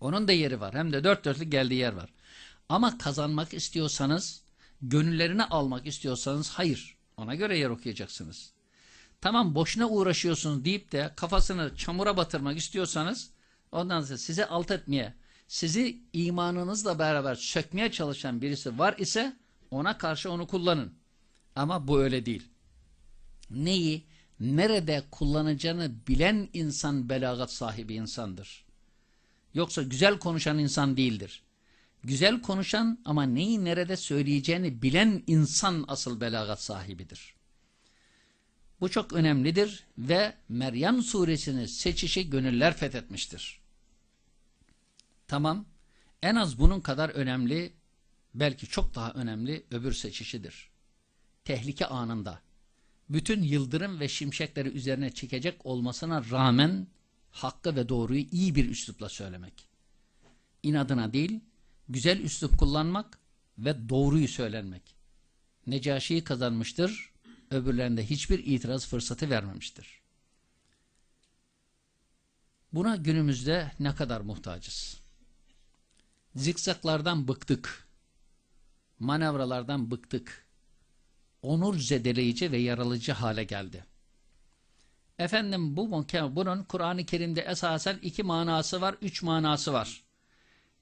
Onun da yeri var. Hem de dört dörtlük geldiği yer var. Ama kazanmak istiyorsanız, gönüllerini almak istiyorsanız hayır. Ona göre yer okuyacaksınız. Tamam boşuna uğraşıyorsunuz deyip de kafasını çamura batırmak istiyorsanız ondan sonra size alt etmeye, sizi imanınızla beraber sökmeye çalışan birisi var ise ona karşı onu kullanın. Ama bu öyle değil. Neyi, nerede kullanacağını bilen insan belagat sahibi insandır. Yoksa güzel konuşan insan değildir. Güzel konuşan ama neyi nerede söyleyeceğini bilen insan asıl belagat sahibidir. Bu çok önemlidir ve Meryem suresini seçişi gönüller fethetmiştir. Tamam, en az bunun kadar önemli, belki çok daha önemli öbür seçişidir. Tehlike anında, bütün yıldırım ve şimşekleri üzerine çekecek olmasına rağmen hakkı ve doğruyu iyi bir üslupla söylemek. İnadına değil, güzel üslup kullanmak ve doğruyu söylenmek. Necaşi'yi kazanmıştır öbürlerinde hiçbir itiraz fırsatı vermemiştir. Buna günümüzde ne kadar muhtacız? Zikzaklardan bıktık. Manevralardan bıktık. Onur zedeleyici ve yaralıcı hale geldi. Efendim bu bunun Kur'an-ı Kerim'de esasen iki manası var, üç manası var.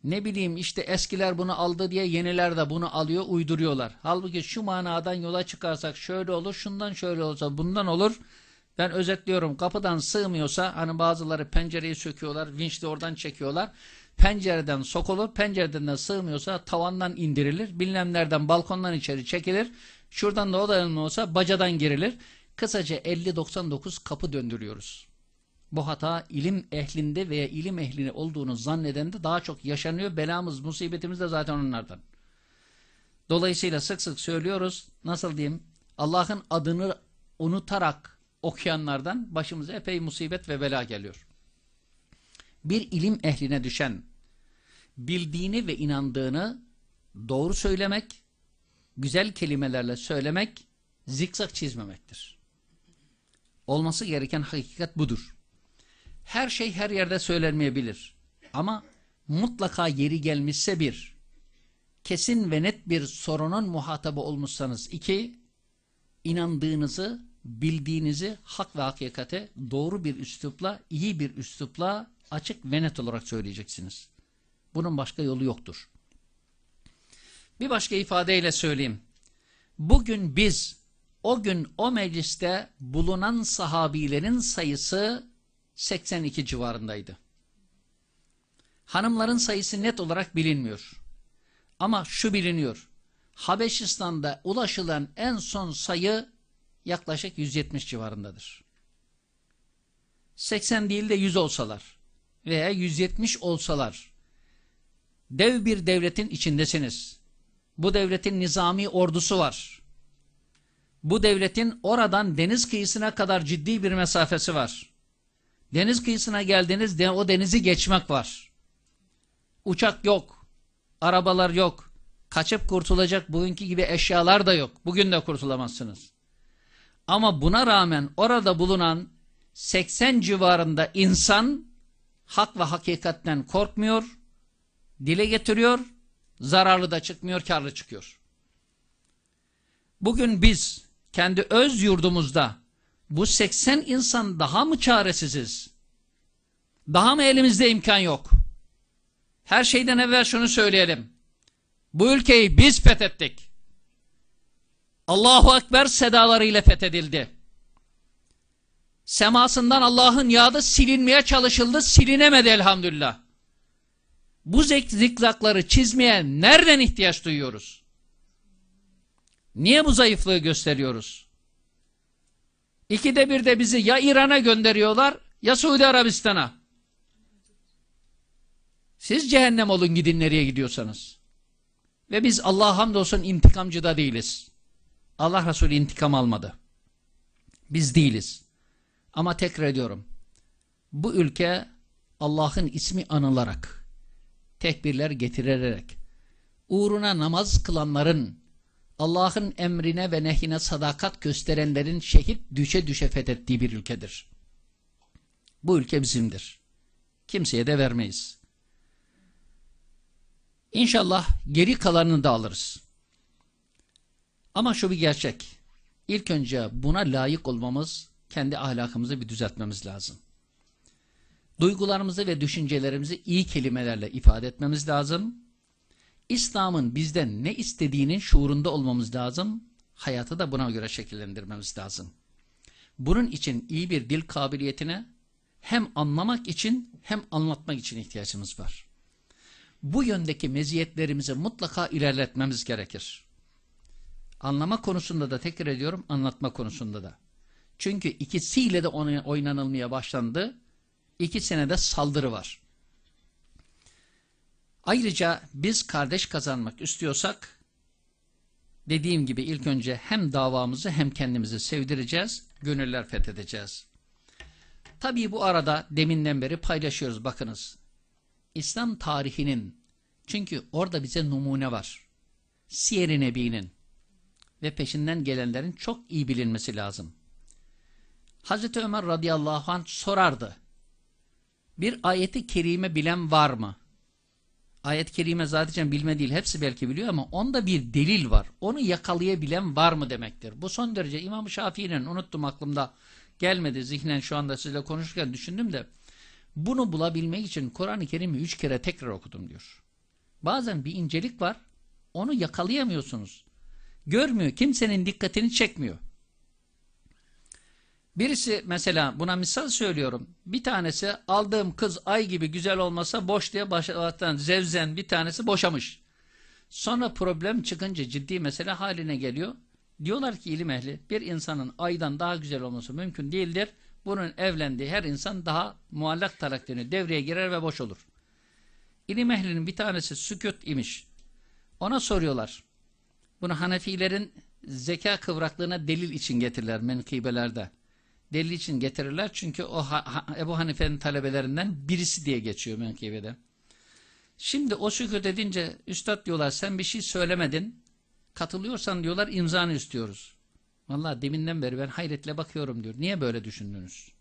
Ne bileyim işte eskiler bunu aldı diye yeniler de bunu alıyor, uyduruyorlar. Halbuki şu manadan yola çıkarsak şöyle olur, şundan şöyle olsa bundan olur. Ben özetliyorum kapıdan sığmıyorsa hani bazıları pencereyi söküyorlar, vinçle oradan çekiyorlar. Pencereden sokulur, pencereden de sığmıyorsa tavandan indirilir, bilmem nereden balkondan içeri çekilir. Şuradan da o da olsa bacadan girilir. Kısaca 50-99 kapı döndürüyoruz. Bu hata ilim ehlinde veya ilim ehlini olduğunu zannedende daha çok yaşanıyor. Belamız, musibetimiz de zaten onlardan. Dolayısıyla sık sık söylüyoruz. Nasıl diyeyim? Allah'ın adını unutarak okuyanlardan başımıza epey musibet ve bela geliyor. Bir ilim ehline düşen, bildiğini ve inandığını doğru söylemek, güzel kelimelerle söylemek, zikzak çizmemektir. Olması gereken hakikat budur. Her şey her yerde söylenmeyebilir. Ama mutlaka yeri gelmişse bir, kesin ve net bir sorunun muhatabı olmuşsanız iki, inandığınızı, bildiğinizi hak ve hakikate doğru bir üslupla, iyi bir üslupla açık ve net olarak söyleyeceksiniz. Bunun başka yolu yoktur. Bir başka ifadeyle söyleyeyim. Bugün biz o gün o mecliste bulunan sahabilerin sayısı 82 civarındaydı. Hanımların sayısı net olarak bilinmiyor. Ama şu biliniyor. Habeşistan'da ulaşılan en son sayı yaklaşık 170 civarındadır. 80 değil de 100 olsalar veya 170 olsalar dev bir devletin içindesiniz. Bu devletin nizami ordusu var. Bu devletin oradan deniz kıyısına kadar ciddi bir mesafesi var. Deniz kıyısına geldiniz de o denizi geçmek var. Uçak yok. Arabalar yok. Kaçıp kurtulacak bugünkü gibi eşyalar da yok. Bugün de kurtulamazsınız. Ama buna rağmen orada bulunan 80 civarında insan hak ve hakikatten korkmuyor, dile getiriyor, zararlı da çıkmıyor, karlı çıkıyor. Bugün biz kendi öz yurdumuzda bu 80 insan daha mı çaresiziz? Daha mı elimizde imkan yok? Her şeyden evvel şunu söyleyelim. Bu ülkeyi biz fethettik. Allahu Ekber sedalarıyla fethedildi. Semasından Allah'ın yağdı silinmeye çalışıldı, silinemedi elhamdülillah. Bu zikzakları çizmeye nereden ihtiyaç duyuyoruz? Niye bu zayıflığı gösteriyoruz? İkide bir de bizi ya İran'a gönderiyorlar ya Suudi Arabistan'a. Siz cehennem olun gidin nereye gidiyorsanız. Ve biz Allah'a hamdolsun intikamcı da değiliz. Allah Resulü intikam almadı. Biz değiliz. Ama tekrar ediyorum. Bu ülke Allah'ın ismi anılarak, tekbirler getirilerek, uğruna namaz kılanların, Allah'ın emrine ve nehyine sadakat gösterenlerin şehit düşe düşe fethettiği bir ülkedir. Bu ülke bizimdir. Kimseye de vermeyiz. İnşallah geri kalanını da alırız. Ama şu bir gerçek. İlk önce buna layık olmamız, kendi ahlakımızı bir düzeltmemiz lazım. Duygularımızı ve düşüncelerimizi iyi kelimelerle ifade etmemiz lazım. İslam'ın bizden ne istediğinin şuurunda olmamız lazım. Hayatı da buna göre şekillendirmemiz lazım. Bunun için iyi bir dil kabiliyetine hem anlamak için hem anlatmak için ihtiyacımız var. Bu yöndeki meziyetlerimizi mutlaka ilerletmemiz gerekir. Anlama konusunda da tekrar ediyorum, anlatma konusunda da. Çünkü ikisiyle de oynanılmaya başlandı. İki senede saldırı var. Ayrıca biz kardeş kazanmak istiyorsak dediğim gibi ilk önce hem davamızı hem kendimizi sevdireceğiz, gönüller fethedeceğiz. Tabii bu arada deminden beri paylaşıyoruz bakınız. İslam tarihinin çünkü orada bize numune var. Siyer-i Nebi'nin ve peşinden gelenlerin çok iyi bilinmesi lazım. Hazreti Ömer radıyallahu anh sorardı. Bir ayeti kerime bilen var mı? Ayet-i kerime zaten bilme değil. Hepsi belki biliyor ama onda bir delil var. Onu yakalayabilen var mı demektir. Bu son derece İmam Şafii'nin unuttum aklımda gelmedi zihnen şu anda sizle konuşurken düşündüm de bunu bulabilmek için Kur'an-ı Kerim'i üç kere tekrar okudum diyor. Bazen bir incelik var. Onu yakalayamıyorsunuz. Görmüyor. Kimsenin dikkatini çekmiyor. Birisi mesela buna misal söylüyorum. Bir tanesi aldığım kız ay gibi güzel olmasa boş diye başlatan zevzen bir tanesi boşamış. Sonra problem çıkınca ciddi mesele haline geliyor. Diyorlar ki ilim ehli bir insanın aydan daha güzel olması mümkün değildir. Bunun evlendiği her insan daha muallak talaklarını devreye girer ve boş olur. İlim ehlinin bir tanesi sükut imiş. Ona soruyorlar. Bunu Hanefilerin zeka kıvraklığına delil için getirirler menkıbelerde Delil için getirirler çünkü o Ebu Hanife'nin talebelerinden birisi diye geçiyor menkıbede. Şimdi o sükut edince üstad diyorlar sen bir şey söylemedin. Katılıyorsan diyorlar imzanı istiyoruz. Vallahi deminden beri ben hayretle bakıyorum diyor. Niye böyle düşündünüz?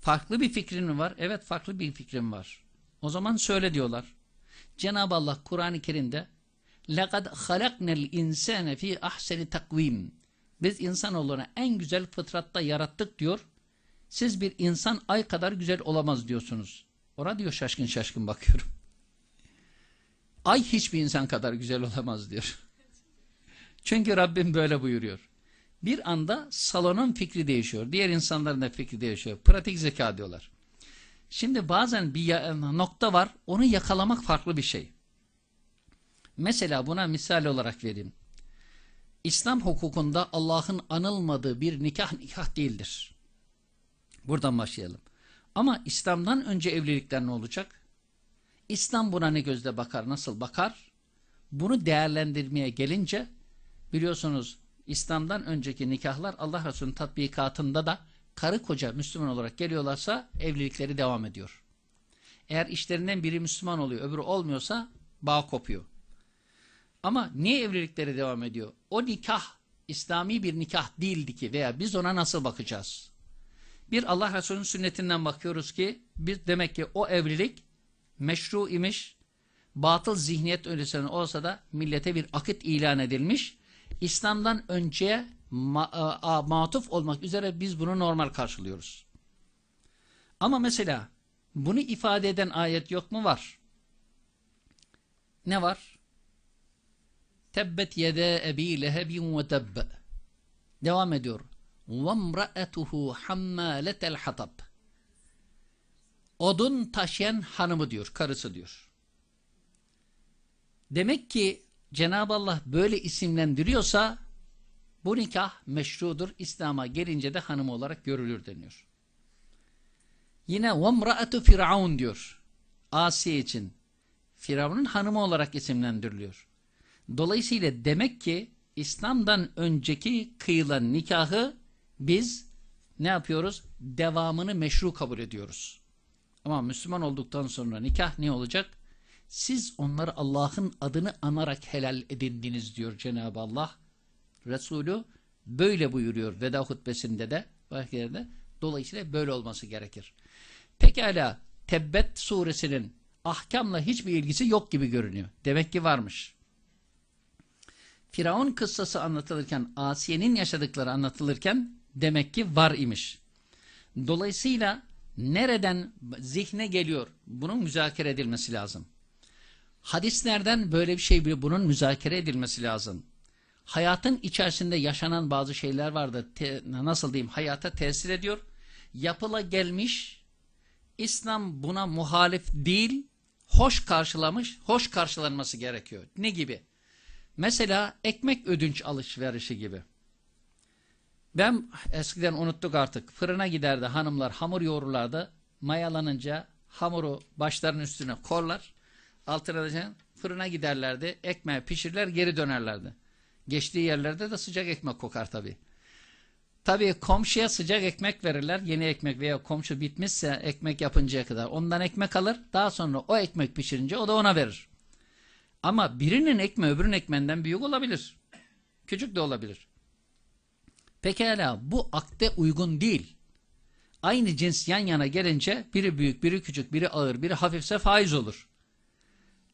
Farklı bir fikrin mi var? Evet farklı bir fikrim var. O zaman söyle diyorlar. Cenab-ı Allah Kur'an-ı Kerim'de لَقَدْ خَلَقْنَا الْاِنْسَانَ ف۪ي اَحْسَنِ takvim. biz insanoğluna en güzel fıtratta yarattık diyor. Siz bir insan ay kadar güzel olamaz diyorsunuz. Ora diyor şaşkın şaşkın bakıyorum. Ay hiçbir insan kadar güzel olamaz diyor. Çünkü Rabbim böyle buyuruyor. Bir anda salonun fikri değişiyor. Diğer insanların da fikri değişiyor. Pratik zeka diyorlar. Şimdi bazen bir nokta var. Onu yakalamak farklı bir şey. Mesela buna misal olarak vereyim. İslam hukukunda Allah'ın anılmadığı bir nikah nikah değildir. Buradan başlayalım. Ama İslam'dan önce evlilikler ne olacak? İslam buna ne gözle bakar, nasıl bakar? Bunu değerlendirmeye gelince biliyorsunuz İslam'dan önceki nikahlar Allah Resulü'nün tatbikatında da karı koca Müslüman olarak geliyorlarsa evlilikleri devam ediyor. Eğer işlerinden biri Müslüman oluyor, öbürü olmuyorsa bağ kopuyor. Ama niye evlilikleri devam ediyor? O nikah İslami bir nikah değildi ki veya biz ona nasıl bakacağız? Bir Allah Resulü'nün sünnetinden bakıyoruz ki biz demek ki o evlilik meşru imiş, batıl zihniyet öylesine olsa da millete bir akit ilan edilmiş. İslam'dan önce ma a, matuf olmak üzere biz bunu normal karşılıyoruz. Ama mesela bunu ifade eden ayet yok mu? Var. Ne var? Tebbet yede ebi lehebin ve tebbe. Devam ediyor. وَمْرَأَتُهُ حَمَّالَةَ الْحَطَبِ Odun taşıyan hanımı diyor, karısı diyor. Demek ki Cenab-ı Allah böyle isimlendiriyorsa bu nikah meşrudur. İslam'a gelince de hanım olarak görülür deniyor. Yine وَمْرَأَتُ firavun diyor. Asiye için. Firavun'un hanımı olarak isimlendiriliyor. Dolayısıyla demek ki İslam'dan önceki kıyılan nikahı biz ne yapıyoruz? Devamını meşru kabul ediyoruz. Ama Müslüman olduktan sonra nikah ne olacak? Siz onları Allah'ın adını anarak helal edindiniz diyor Cenab-ı Allah. Resulü böyle buyuruyor veda hutbesinde de. Belki Dolayısıyla böyle olması gerekir. Pekala Tebbet suresinin ahkamla hiçbir ilgisi yok gibi görünüyor. Demek ki varmış. Firavun kıssası anlatılırken, Asiye'nin yaşadıkları anlatılırken demek ki var imiş. Dolayısıyla nereden zihne geliyor? Bunun müzakere edilmesi lazım. Hadislerden böyle bir şey, bunun müzakere edilmesi lazım. Hayatın içerisinde yaşanan bazı şeyler vardı. Te, nasıl diyeyim? Hayata tesir ediyor. Yapıla gelmiş. İslam buna muhalif değil, hoş karşılamış, hoş karşılanması gerekiyor. Ne gibi? Mesela ekmek ödünç alışverişi gibi. Ben eskiden unuttuk artık. Fırına giderdi hanımlar hamur yoğururlardı. Mayalanınca hamuru başlarının üstüne korlar. Altına da fırına giderlerdi. Ekmeği pişirirler geri dönerlerdi. Geçtiği yerlerde de sıcak ekmek kokar tabi. Tabi komşuya sıcak ekmek verirler. Yeni ekmek veya komşu bitmişse ekmek yapıncaya kadar. Ondan ekmek alır. Daha sonra o ekmek pişirince o da ona verir. Ama birinin ekmeği öbürünün ekmeğinden büyük olabilir. Küçük de olabilir. Pekala bu akde uygun değil. Aynı cins yan yana gelince biri büyük, biri küçük, biri ağır, biri hafifse faiz olur.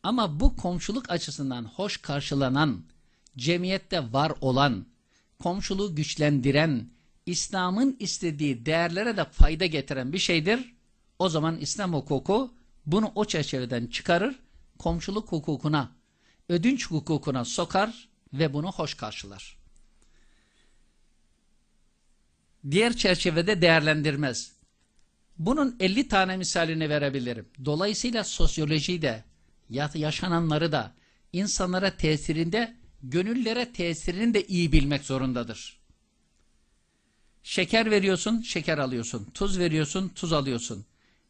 Ama bu komşuluk açısından hoş karşılanan, cemiyette var olan, komşuluğu güçlendiren, İslam'ın istediği değerlere de fayda getiren bir şeydir. O zaman İslam hukuku bunu o çerçeveden çıkarır, komşuluk hukukuna, ödünç hukukuna sokar ve bunu hoş karşılar. Diğer çerçevede değerlendirmez. Bunun 50 tane misalini verebilirim. Dolayısıyla sosyolojiyi de, yaşananları da, insanlara tesirinde, gönüllere tesirini de iyi bilmek zorundadır. Şeker veriyorsun, şeker alıyorsun. Tuz veriyorsun, tuz alıyorsun.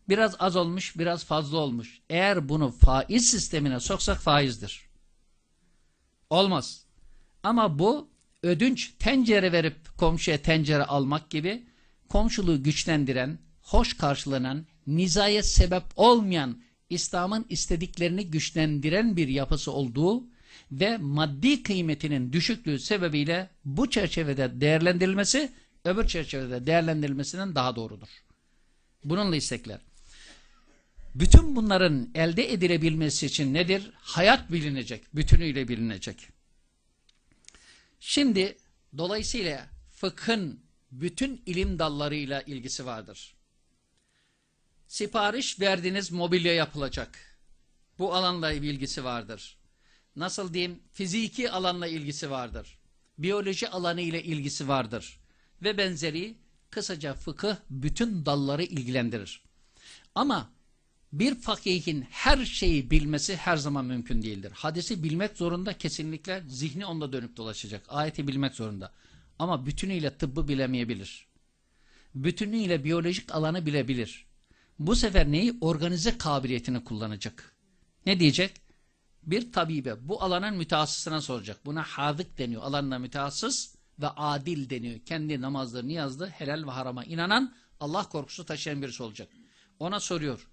Biraz az olmuş, biraz fazla olmuş. Eğer bunu faiz sistemine soksak faizdir. Olmaz. Ama bu ödünç tencere verip komşuya tencere almak gibi komşuluğu güçlendiren, hoş karşılanan, nizaya sebep olmayan, İslam'ın istediklerini güçlendiren bir yapısı olduğu ve maddi kıymetinin düşüklüğü sebebiyle bu çerçevede değerlendirilmesi öbür çerçevede değerlendirilmesinden daha doğrudur. Bununla istekler. Bütün bunların elde edilebilmesi için nedir? Hayat bilinecek, bütünüyle bilinecek. Şimdi dolayısıyla fıkhın bütün ilim dallarıyla ilgisi vardır. Sipariş verdiğiniz mobilya yapılacak. Bu alanla ilgisi vardır. Nasıl diyeyim? Fiziki alanla ilgisi vardır. Biyoloji alanı ile ilgisi vardır. Ve benzeri kısaca fıkıh bütün dalları ilgilendirir. Ama bir fakihin her şeyi bilmesi her zaman mümkün değildir. Hadisi bilmek zorunda kesinlikle zihni onda dönüp dolaşacak. Ayeti bilmek zorunda. Ama bütünüyle tıbbı bilemeyebilir. Bütünüyle biyolojik alanı bilebilir. Bu sefer neyi? Organize kabiliyetini kullanacak. Ne diyecek? Bir tabibe bu alanın mütehassısına soracak. Buna hadık deniyor. Alanına mütehassıs ve adil deniyor. Kendi namazları, niyazlı, helal ve harama inanan, Allah korkusu taşıyan birisi olacak. Ona soruyor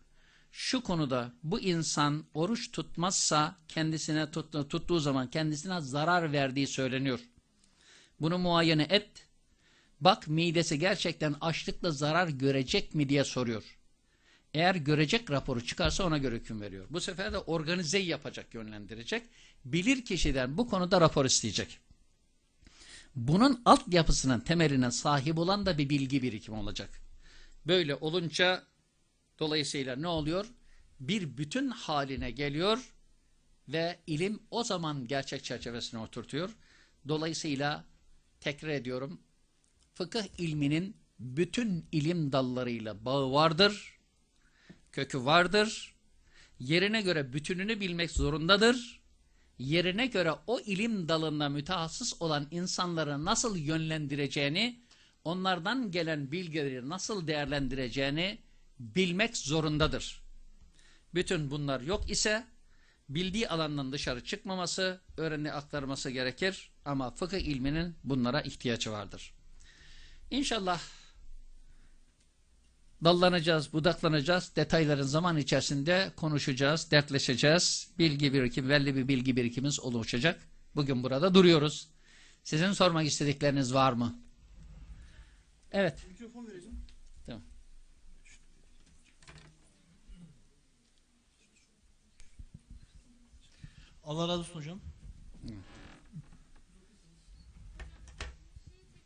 şu konuda bu insan oruç tutmazsa kendisine tut, tuttuğu zaman kendisine zarar verdiği söyleniyor. Bunu muayene et. Bak midesi gerçekten açlıkla zarar görecek mi diye soruyor. Eğer görecek raporu çıkarsa ona göre hüküm veriyor. Bu sefer de organizeyi yapacak, yönlendirecek. Bilir kişiden bu konuda rapor isteyecek. Bunun altyapısının temeline sahip olan da bir bilgi birikimi olacak. Böyle olunca Dolayısıyla ne oluyor? Bir bütün haline geliyor ve ilim o zaman gerçek çerçevesine oturtuyor. Dolayısıyla tekrar ediyorum fıkıh ilminin bütün ilim dallarıyla bağı vardır, kökü vardır, yerine göre bütününü bilmek zorundadır, yerine göre o ilim dalında mütehassıs olan insanları nasıl yönlendireceğini, onlardan gelen bilgileri nasıl değerlendireceğini bilmek zorundadır. Bütün bunlar yok ise bildiği alandan dışarı çıkmaması, öğrenme aktarması gerekir ama fıkıh ilminin bunlara ihtiyacı vardır. İnşallah dallanacağız, budaklanacağız, detayların zaman içerisinde konuşacağız, dertleşeceğiz. Bilgi birikim, belli bir bilgi birikimimiz oluşacak. Bugün burada duruyoruz. Sizin sormak istedikleriniz var mı? Evet. Mikrofon vereceğim. Allah razı olsun hocam.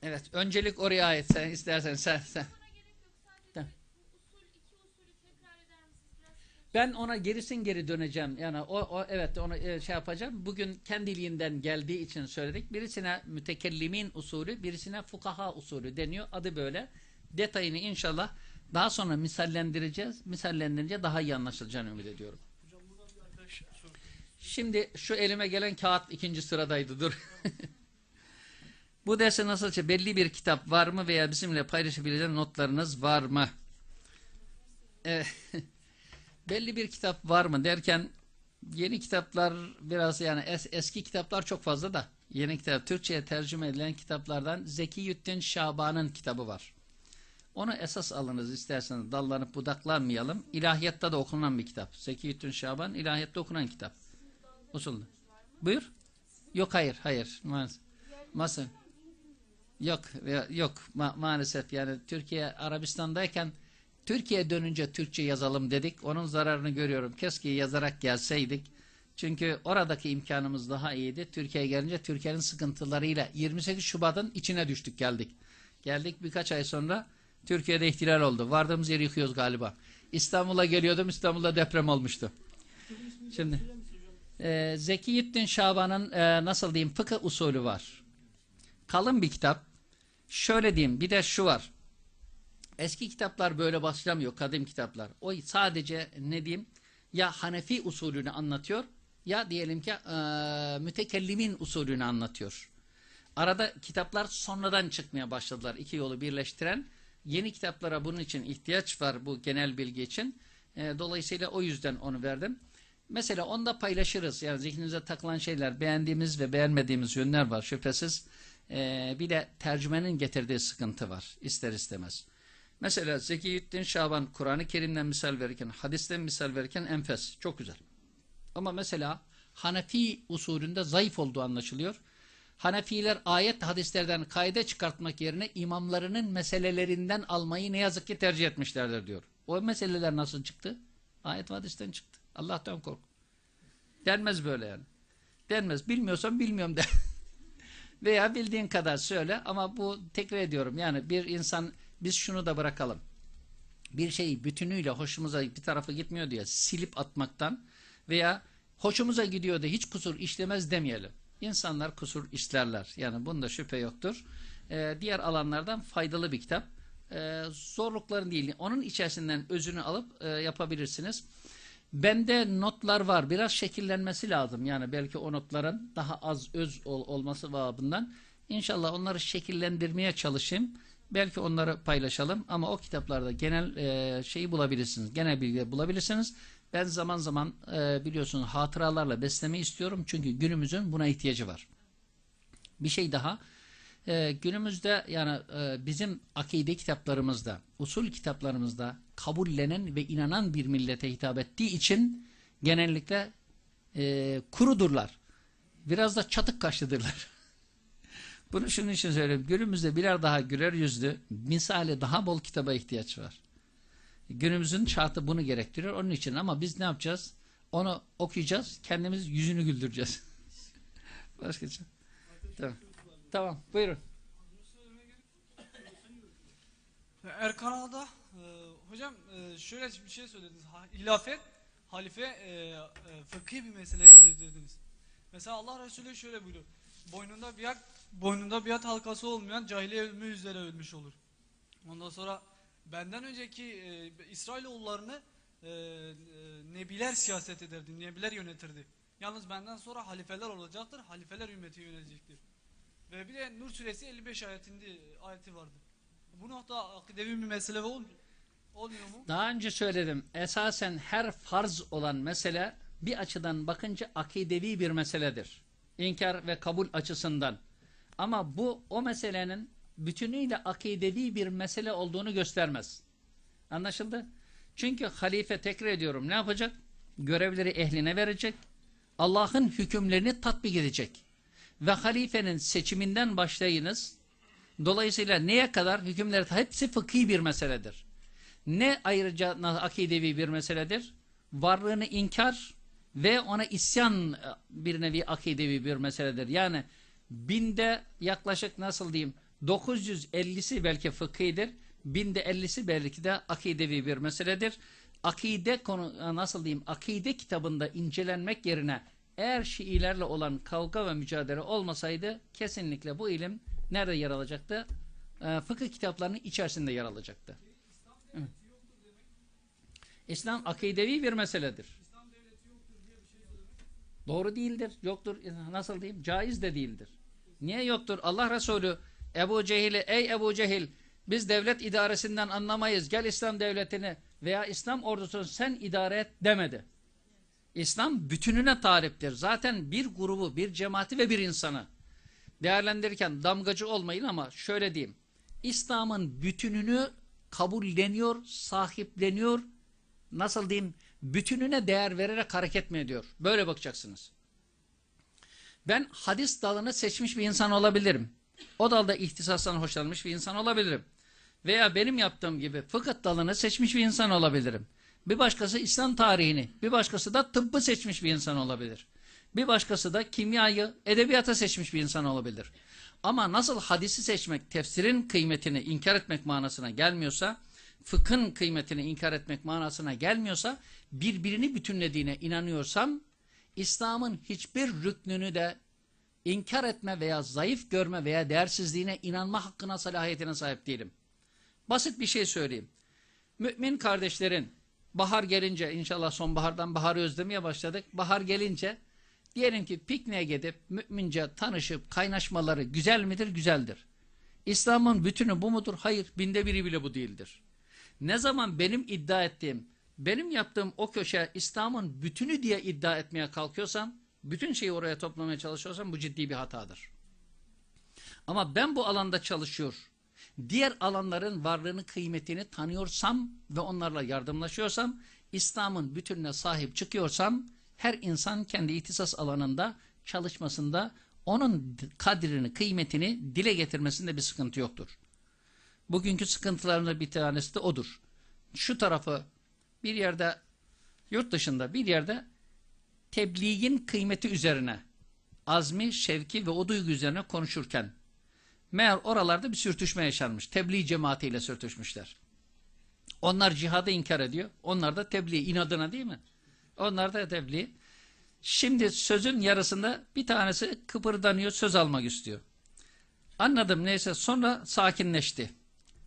Evet, öncelik oraya ait. Sen istersen sen sen. Ben ona gerisin geri döneceğim. Yani o, o evet onu e, şey yapacağım. Bugün kendiliğinden geldiği için söyledik. Birisine mütekellimin usulü, birisine fukaha usulü deniyor. Adı böyle. Detayını inşallah daha sonra misallendireceğiz. Misallendirince daha iyi anlaşılacağını ümit ediyorum. Şimdi şu elime gelen kağıt ikinci sıradaydı. Dur. <laughs> Bu derse nasıl belli bir kitap var mı veya bizimle paylaşabileceğiniz notlarınız var mı? Ee, <laughs> belli bir kitap var mı derken yeni kitaplar biraz yani es, eski kitaplar çok fazla da yeni kitap Türkçe'ye tercüme edilen kitaplardan Zeki Yüddin Şaban'ın kitabı var. Onu esas alınız isterseniz dallanıp budaklanmayalım. İlahiyatta da okunan bir kitap. Zeki Yüddin Şaban ilahiyatta okunan kitap. Usulü. Buyur. Yok hayır hayır. Maalesef. Masa. Yok yok ma- maalesef yani Türkiye Arabistan'dayken Türkiye dönünce Türkçe yazalım dedik. Onun zararını görüyorum. Keşke yazarak gelseydik. Çünkü oradaki imkanımız daha iyiydi. Türkiye'ye gelince Türkiye'nin sıkıntılarıyla 28 Şubat'ın içine düştük geldik. Geldik birkaç ay sonra Türkiye'de ihtilal oldu. Vardığımız yeri yıkıyoruz galiba. İstanbul'a geliyordum. İstanbul'da deprem olmuştu. Şimdi e, Zekiyeddin Şaban'ın e, nasıl diyeyim fıkıh usulü var. Kalın bir kitap. Şöyle diyeyim bir de şu var. Eski kitaplar böyle başlamıyor kadim kitaplar. O sadece ne diyeyim ya Hanefi usulünü anlatıyor ya diyelim ki e, mütekellimin usulünü anlatıyor. Arada kitaplar sonradan çıkmaya başladılar. İki yolu birleştiren yeni kitaplara bunun için ihtiyaç var bu genel bilgi için. E, dolayısıyla o yüzden onu verdim. Mesela onda paylaşırız. Yani zihninize takılan şeyler, beğendiğimiz ve beğenmediğimiz yönler var şüphesiz. E, bir de tercümenin getirdiği sıkıntı var ister istemez. Mesela Zekiyeddin Şaban Kur'an-ı Kerim'den misal verirken, hadisten misal verirken enfes. Çok güzel. Ama mesela Hanefi usulünde zayıf olduğu anlaşılıyor. Hanefiler ayet hadislerden kaide çıkartmak yerine imamlarının meselelerinden almayı ne yazık ki tercih etmişlerdir diyor. O meseleler nasıl çıktı? Ayet hadisten çıktı. Allah'tan kork. Denmez böyle yani. Denmez. Bilmiyorsan bilmiyorum de. <laughs> Veya bildiğin kadar söyle ama bu tekrar ediyorum. Yani bir insan biz şunu da bırakalım. Bir şeyi bütünüyle hoşumuza bir tarafa gitmiyor diye silip atmaktan veya hoşumuza gidiyor da hiç kusur işlemez demeyelim. İnsanlar kusur işlerler. Yani bunda şüphe yoktur. Ee, diğer alanlardan faydalı bir kitap. Ee, zorlukların değil. Onun içerisinden özünü alıp e, yapabilirsiniz. Bende notlar var. Biraz şekillenmesi lazım. Yani belki o notların daha az öz ol- olması babından. İnşallah onları şekillendirmeye çalışayım. Belki onları paylaşalım ama o kitaplarda genel e, şeyi bulabilirsiniz. Genel bilgi bulabilirsiniz. Ben zaman zaman e, biliyorsunuz hatıralarla beslemeyi istiyorum. Çünkü günümüzün buna ihtiyacı var. Bir şey daha. E, günümüzde yani e, bizim akide kitaplarımızda, usul kitaplarımızda kabullenen ve inanan bir millete hitap ettiği için genellikle e, kurudurlar. Biraz da çatık kaşlıdırlar. <laughs> Bunu şunun için söylüyorum. Günümüzde birer daha güler yüzlü, misali daha bol kitaba ihtiyaç var. Günümüzün şartı bunu gerektiriyor. Onun için ama biz ne yapacağız? Onu okuyacağız. Kendimiz yüzünü güldüreceğiz. <laughs> Başka şey. Tamam. Tamam. Buyurun. Erkan Ağa'da e, hocam e, şöyle bir şey söylediniz. Hilafet halife e, e, fıkhi bir meseledir dediniz. Mesela Allah Resulü şöyle buyuruyor. Boynunda biat boynunda biat halkası olmayan cahiliye ölümü üzere ölmüş olur. Ondan sonra benden önceki e, İsrailoğullarını e, e, nebiler siyaset ederdi, nebiler yönetirdi. Yalnız benden sonra halifeler olacaktır, halifeler ümmeti yönetecektir. Ve bir de Nur suresi 55 ayetinde ayeti vardı. Bu nokta akidevi bir mesele olmuyor, olmuyor mu? Daha önce söyledim. Esasen her farz olan mesele bir açıdan bakınca akidevi bir meseledir. İnkar ve kabul açısından. Ama bu o meselenin bütünüyle akidevi bir mesele olduğunu göstermez. Anlaşıldı? Çünkü halife tekrar ediyorum ne yapacak? Görevleri ehline verecek. Allah'ın hükümlerini tatbik edecek. Ve halifenin seçiminden başlayınız. Dolayısıyla neye kadar hükümler hepsi fıkhi bir meseledir. Ne ayrıca akidevi bir meseledir? Varlığını inkar ve ona isyan e, bir nevi akidevi bir meseledir. Yani binde yaklaşık nasıl diyeyim 950'si belki fıkhidir. Binde 50'si belki de akidevi bir meseledir. Akide konu e, nasıl diyeyim akide kitabında incelenmek yerine eğer Şiilerle olan kavga ve mücadele olmasaydı kesinlikle bu ilim nerede yer alacaktı? E, fıkıh kitaplarının içerisinde yer alacaktı. İslam akidevi bir meseledir. Doğru değildir. Yoktur. Nasıl diyeyim? Caiz de değildir. Niye yoktur? Allah Resulü Ebu Cehil'e ey Ebu Cehil biz devlet idaresinden anlamayız. Gel İslam devletini veya İslam ordusunu sen idare et demedi. İslam bütününe tariftir. Zaten bir grubu, bir cemaati ve bir insanı değerlendirirken damgacı olmayın ama şöyle diyeyim. İslam'ın bütününü kabulleniyor, sahipleniyor. Nasıl diyeyim? Bütününe değer vererek hareket mi ediyor? Böyle bakacaksınız. Ben hadis dalını seçmiş bir insan olabilirim. O dalda ihtisastan hoşlanmış bir insan olabilirim. Veya benim yaptığım gibi fıkıh dalını seçmiş bir insan olabilirim. Bir başkası İslam tarihini, bir başkası da tıbbı seçmiş bir insan olabilir. Bir başkası da kimyayı, edebiyata seçmiş bir insan olabilir. Ama nasıl hadisi seçmek, tefsirin kıymetini inkar etmek manasına gelmiyorsa, fıkhın kıymetini inkar etmek manasına gelmiyorsa, birbirini bütünlediğine inanıyorsam, İslam'ın hiçbir rüknünü de inkar etme veya zayıf görme veya değersizliğine inanma hakkına, salahiyetine sahip değilim. Basit bir şey söyleyeyim. Mümin kardeşlerin bahar gelince inşallah sonbahardan baharı özlemeye başladık. Bahar gelince diyelim ki pikniğe gidip mümince tanışıp kaynaşmaları güzel midir? Güzeldir. İslam'ın bütünü bu mudur? Hayır. Binde biri bile bu değildir. Ne zaman benim iddia ettiğim, benim yaptığım o köşe İslam'ın bütünü diye iddia etmeye kalkıyorsam, bütün şeyi oraya toplamaya çalışıyorsam bu ciddi bir hatadır. Ama ben bu alanda çalışıyor, diğer alanların varlığını, kıymetini tanıyorsam ve onlarla yardımlaşıyorsam, İslam'ın bütününe sahip çıkıyorsam, her insan kendi ihtisas alanında çalışmasında onun kadrini, kıymetini dile getirmesinde bir sıkıntı yoktur. Bugünkü sıkıntılarımda bir tanesi de odur. Şu tarafı bir yerde, yurt dışında bir yerde tebliğin kıymeti üzerine, azmi, şevki ve o duygu üzerine konuşurken, meğer oralarda bir sürtüşme yaşanmış. Tebliğ cemaatiyle sürtüşmüşler. Onlar cihadı inkar ediyor. Onlar da tebliğ inadına değil mi? Onlar da tebliğ. Şimdi sözün yarısında bir tanesi kıpırdanıyor, söz almak istiyor. Anladım neyse sonra sakinleşti.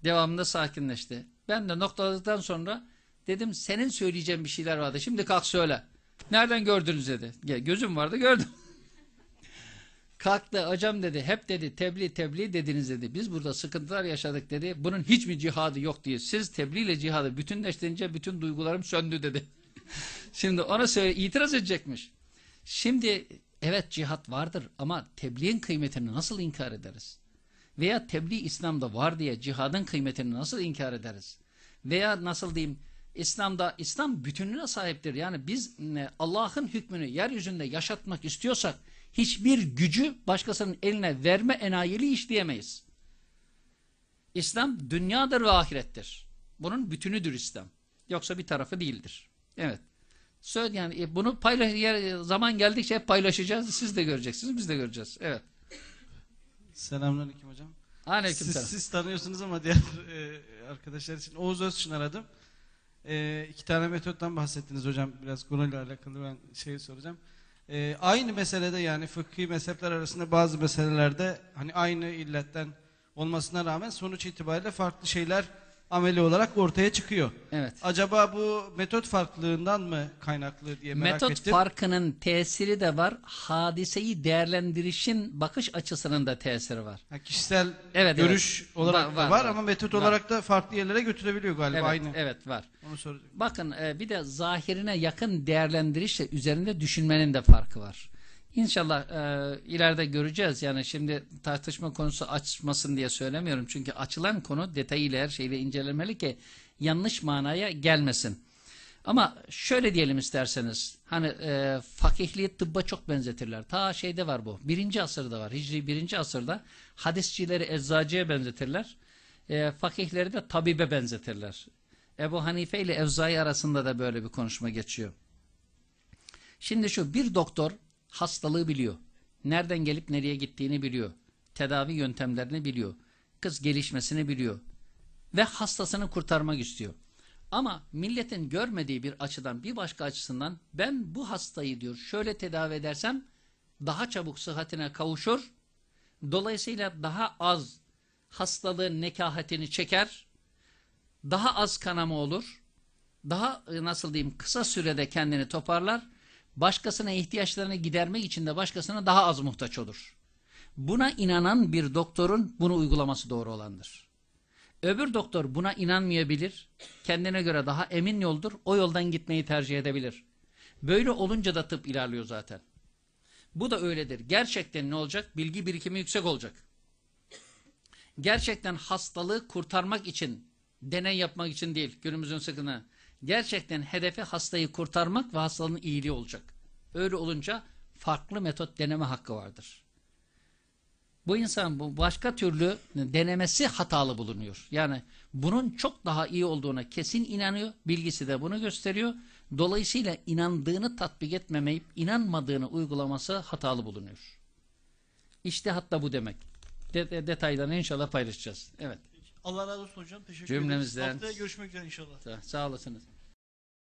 Devamında sakinleşti. Ben de noktaladıktan sonra dedim senin söyleyeceğin bir şeyler vardı. Şimdi kalk söyle. Nereden gördünüz dedi. Gözüm vardı gördüm. <laughs> Kalktı hocam dedi hep dedi tebliğ tebliğ dediniz dedi. Biz burada sıkıntılar yaşadık dedi. Bunun hiç mi cihadı yok diye. Siz tebliğ ile cihadı bütünleştirince bütün duygularım söndü dedi. <laughs> Şimdi ona söyle itiraz edecekmiş. Şimdi evet cihat vardır ama tebliğin kıymetini nasıl inkar ederiz? Veya tebliğ İslam'da var diye cihadın kıymetini nasıl inkar ederiz? Veya nasıl diyeyim İslam'da İslam bütünlüğüne sahiptir. Yani biz Allah'ın hükmünü yeryüzünde yaşatmak istiyorsak hiçbir gücü başkasının eline verme enayiliği işleyemeyiz. İslam dünyadır ve ahirettir. Bunun bütünüdür İslam. Yoksa bir tarafı değildir. Evet. Söyle yani e, bunu paylaş zaman geldikçe hep paylaşacağız. Siz de göreceksiniz, biz de göreceğiz. Evet. Selamünaleyküm hocam. Aleyküm Siz, selam. siz tanıyorsunuz ama diğer e, arkadaşlar için Oğuz Özçın aradım. E, iki tane metottan bahsettiniz hocam. Biraz konuyla alakalı ben şey soracağım. E, aynı meselede yani fıkhi mezhepler arasında bazı meselelerde hani aynı illetten olmasına rağmen sonuç itibariyle farklı şeyler ameli olarak ortaya çıkıyor. Evet. Acaba bu metot farklılığından mı kaynaklı diye merak Metot ettim. farkının tesiri de var. Hadiseyi değerlendirişin bakış açısının da tesiri var. Ha, kişisel Evet, görüş evet. olarak Var, da var, var, var. ama metot Var. olarak da farklı yerlere götürebiliyor galiba Evet, aynı. evet var. Onu soracağım. Bakın e, bir de zahirine yakın değerlendirişle üzerinde düşünmenin de farkı var. İnşallah e, ileride göreceğiz. Yani şimdi tartışma konusu açmasın diye söylemiyorum. Çünkü açılan konu detayıyla her şeyle incelemeli ki yanlış manaya gelmesin. Ama şöyle diyelim isterseniz. Hani e, fakihliği tıbba çok benzetirler. Ta şeyde var bu. Birinci asırda var. Hicri birinci asırda hadisçileri eczacıya benzetirler. E, fakihleri de tabibe benzetirler. Ebu Hanife ile Evzai arasında da böyle bir konuşma geçiyor. Şimdi şu bir doktor hastalığı biliyor. Nereden gelip nereye gittiğini biliyor. Tedavi yöntemlerini biliyor. Kız gelişmesini biliyor. Ve hastasını kurtarmak istiyor. Ama milletin görmediği bir açıdan bir başka açısından ben bu hastayı diyor şöyle tedavi edersem daha çabuk sıhhatine kavuşur. Dolayısıyla daha az hastalığın nekahetini çeker. Daha az kanama olur. Daha nasıl diyeyim kısa sürede kendini toparlar başkasına ihtiyaçlarını gidermek için de başkasına daha az muhtaç olur. Buna inanan bir doktorun bunu uygulaması doğru olandır. Öbür doktor buna inanmayabilir, kendine göre daha emin yoldur, o yoldan gitmeyi tercih edebilir. Böyle olunca da tıp ilerliyor zaten. Bu da öyledir. Gerçekten ne olacak? Bilgi birikimi yüksek olacak. Gerçekten hastalığı kurtarmak için, deney yapmak için değil, günümüzün sıkını. Gerçekten hedefi hastayı kurtarmak ve hastalığın iyiliği olacak. Öyle olunca farklı metot deneme hakkı vardır. Bu insan bu başka türlü denemesi hatalı bulunuyor. Yani bunun çok daha iyi olduğuna kesin inanıyor. Bilgisi de bunu gösteriyor. Dolayısıyla inandığını tatbik etmemeyip inanmadığını uygulaması hatalı bulunuyor. İşte hatta bu demek. De- de- detaylarını inşallah paylaşacağız. Evet. Allah razı olsun hocam. Teşekkür Cümlemizden. ederiz. Haftaya görüşmek üzere inşallah. Sağ, sağ olasınız.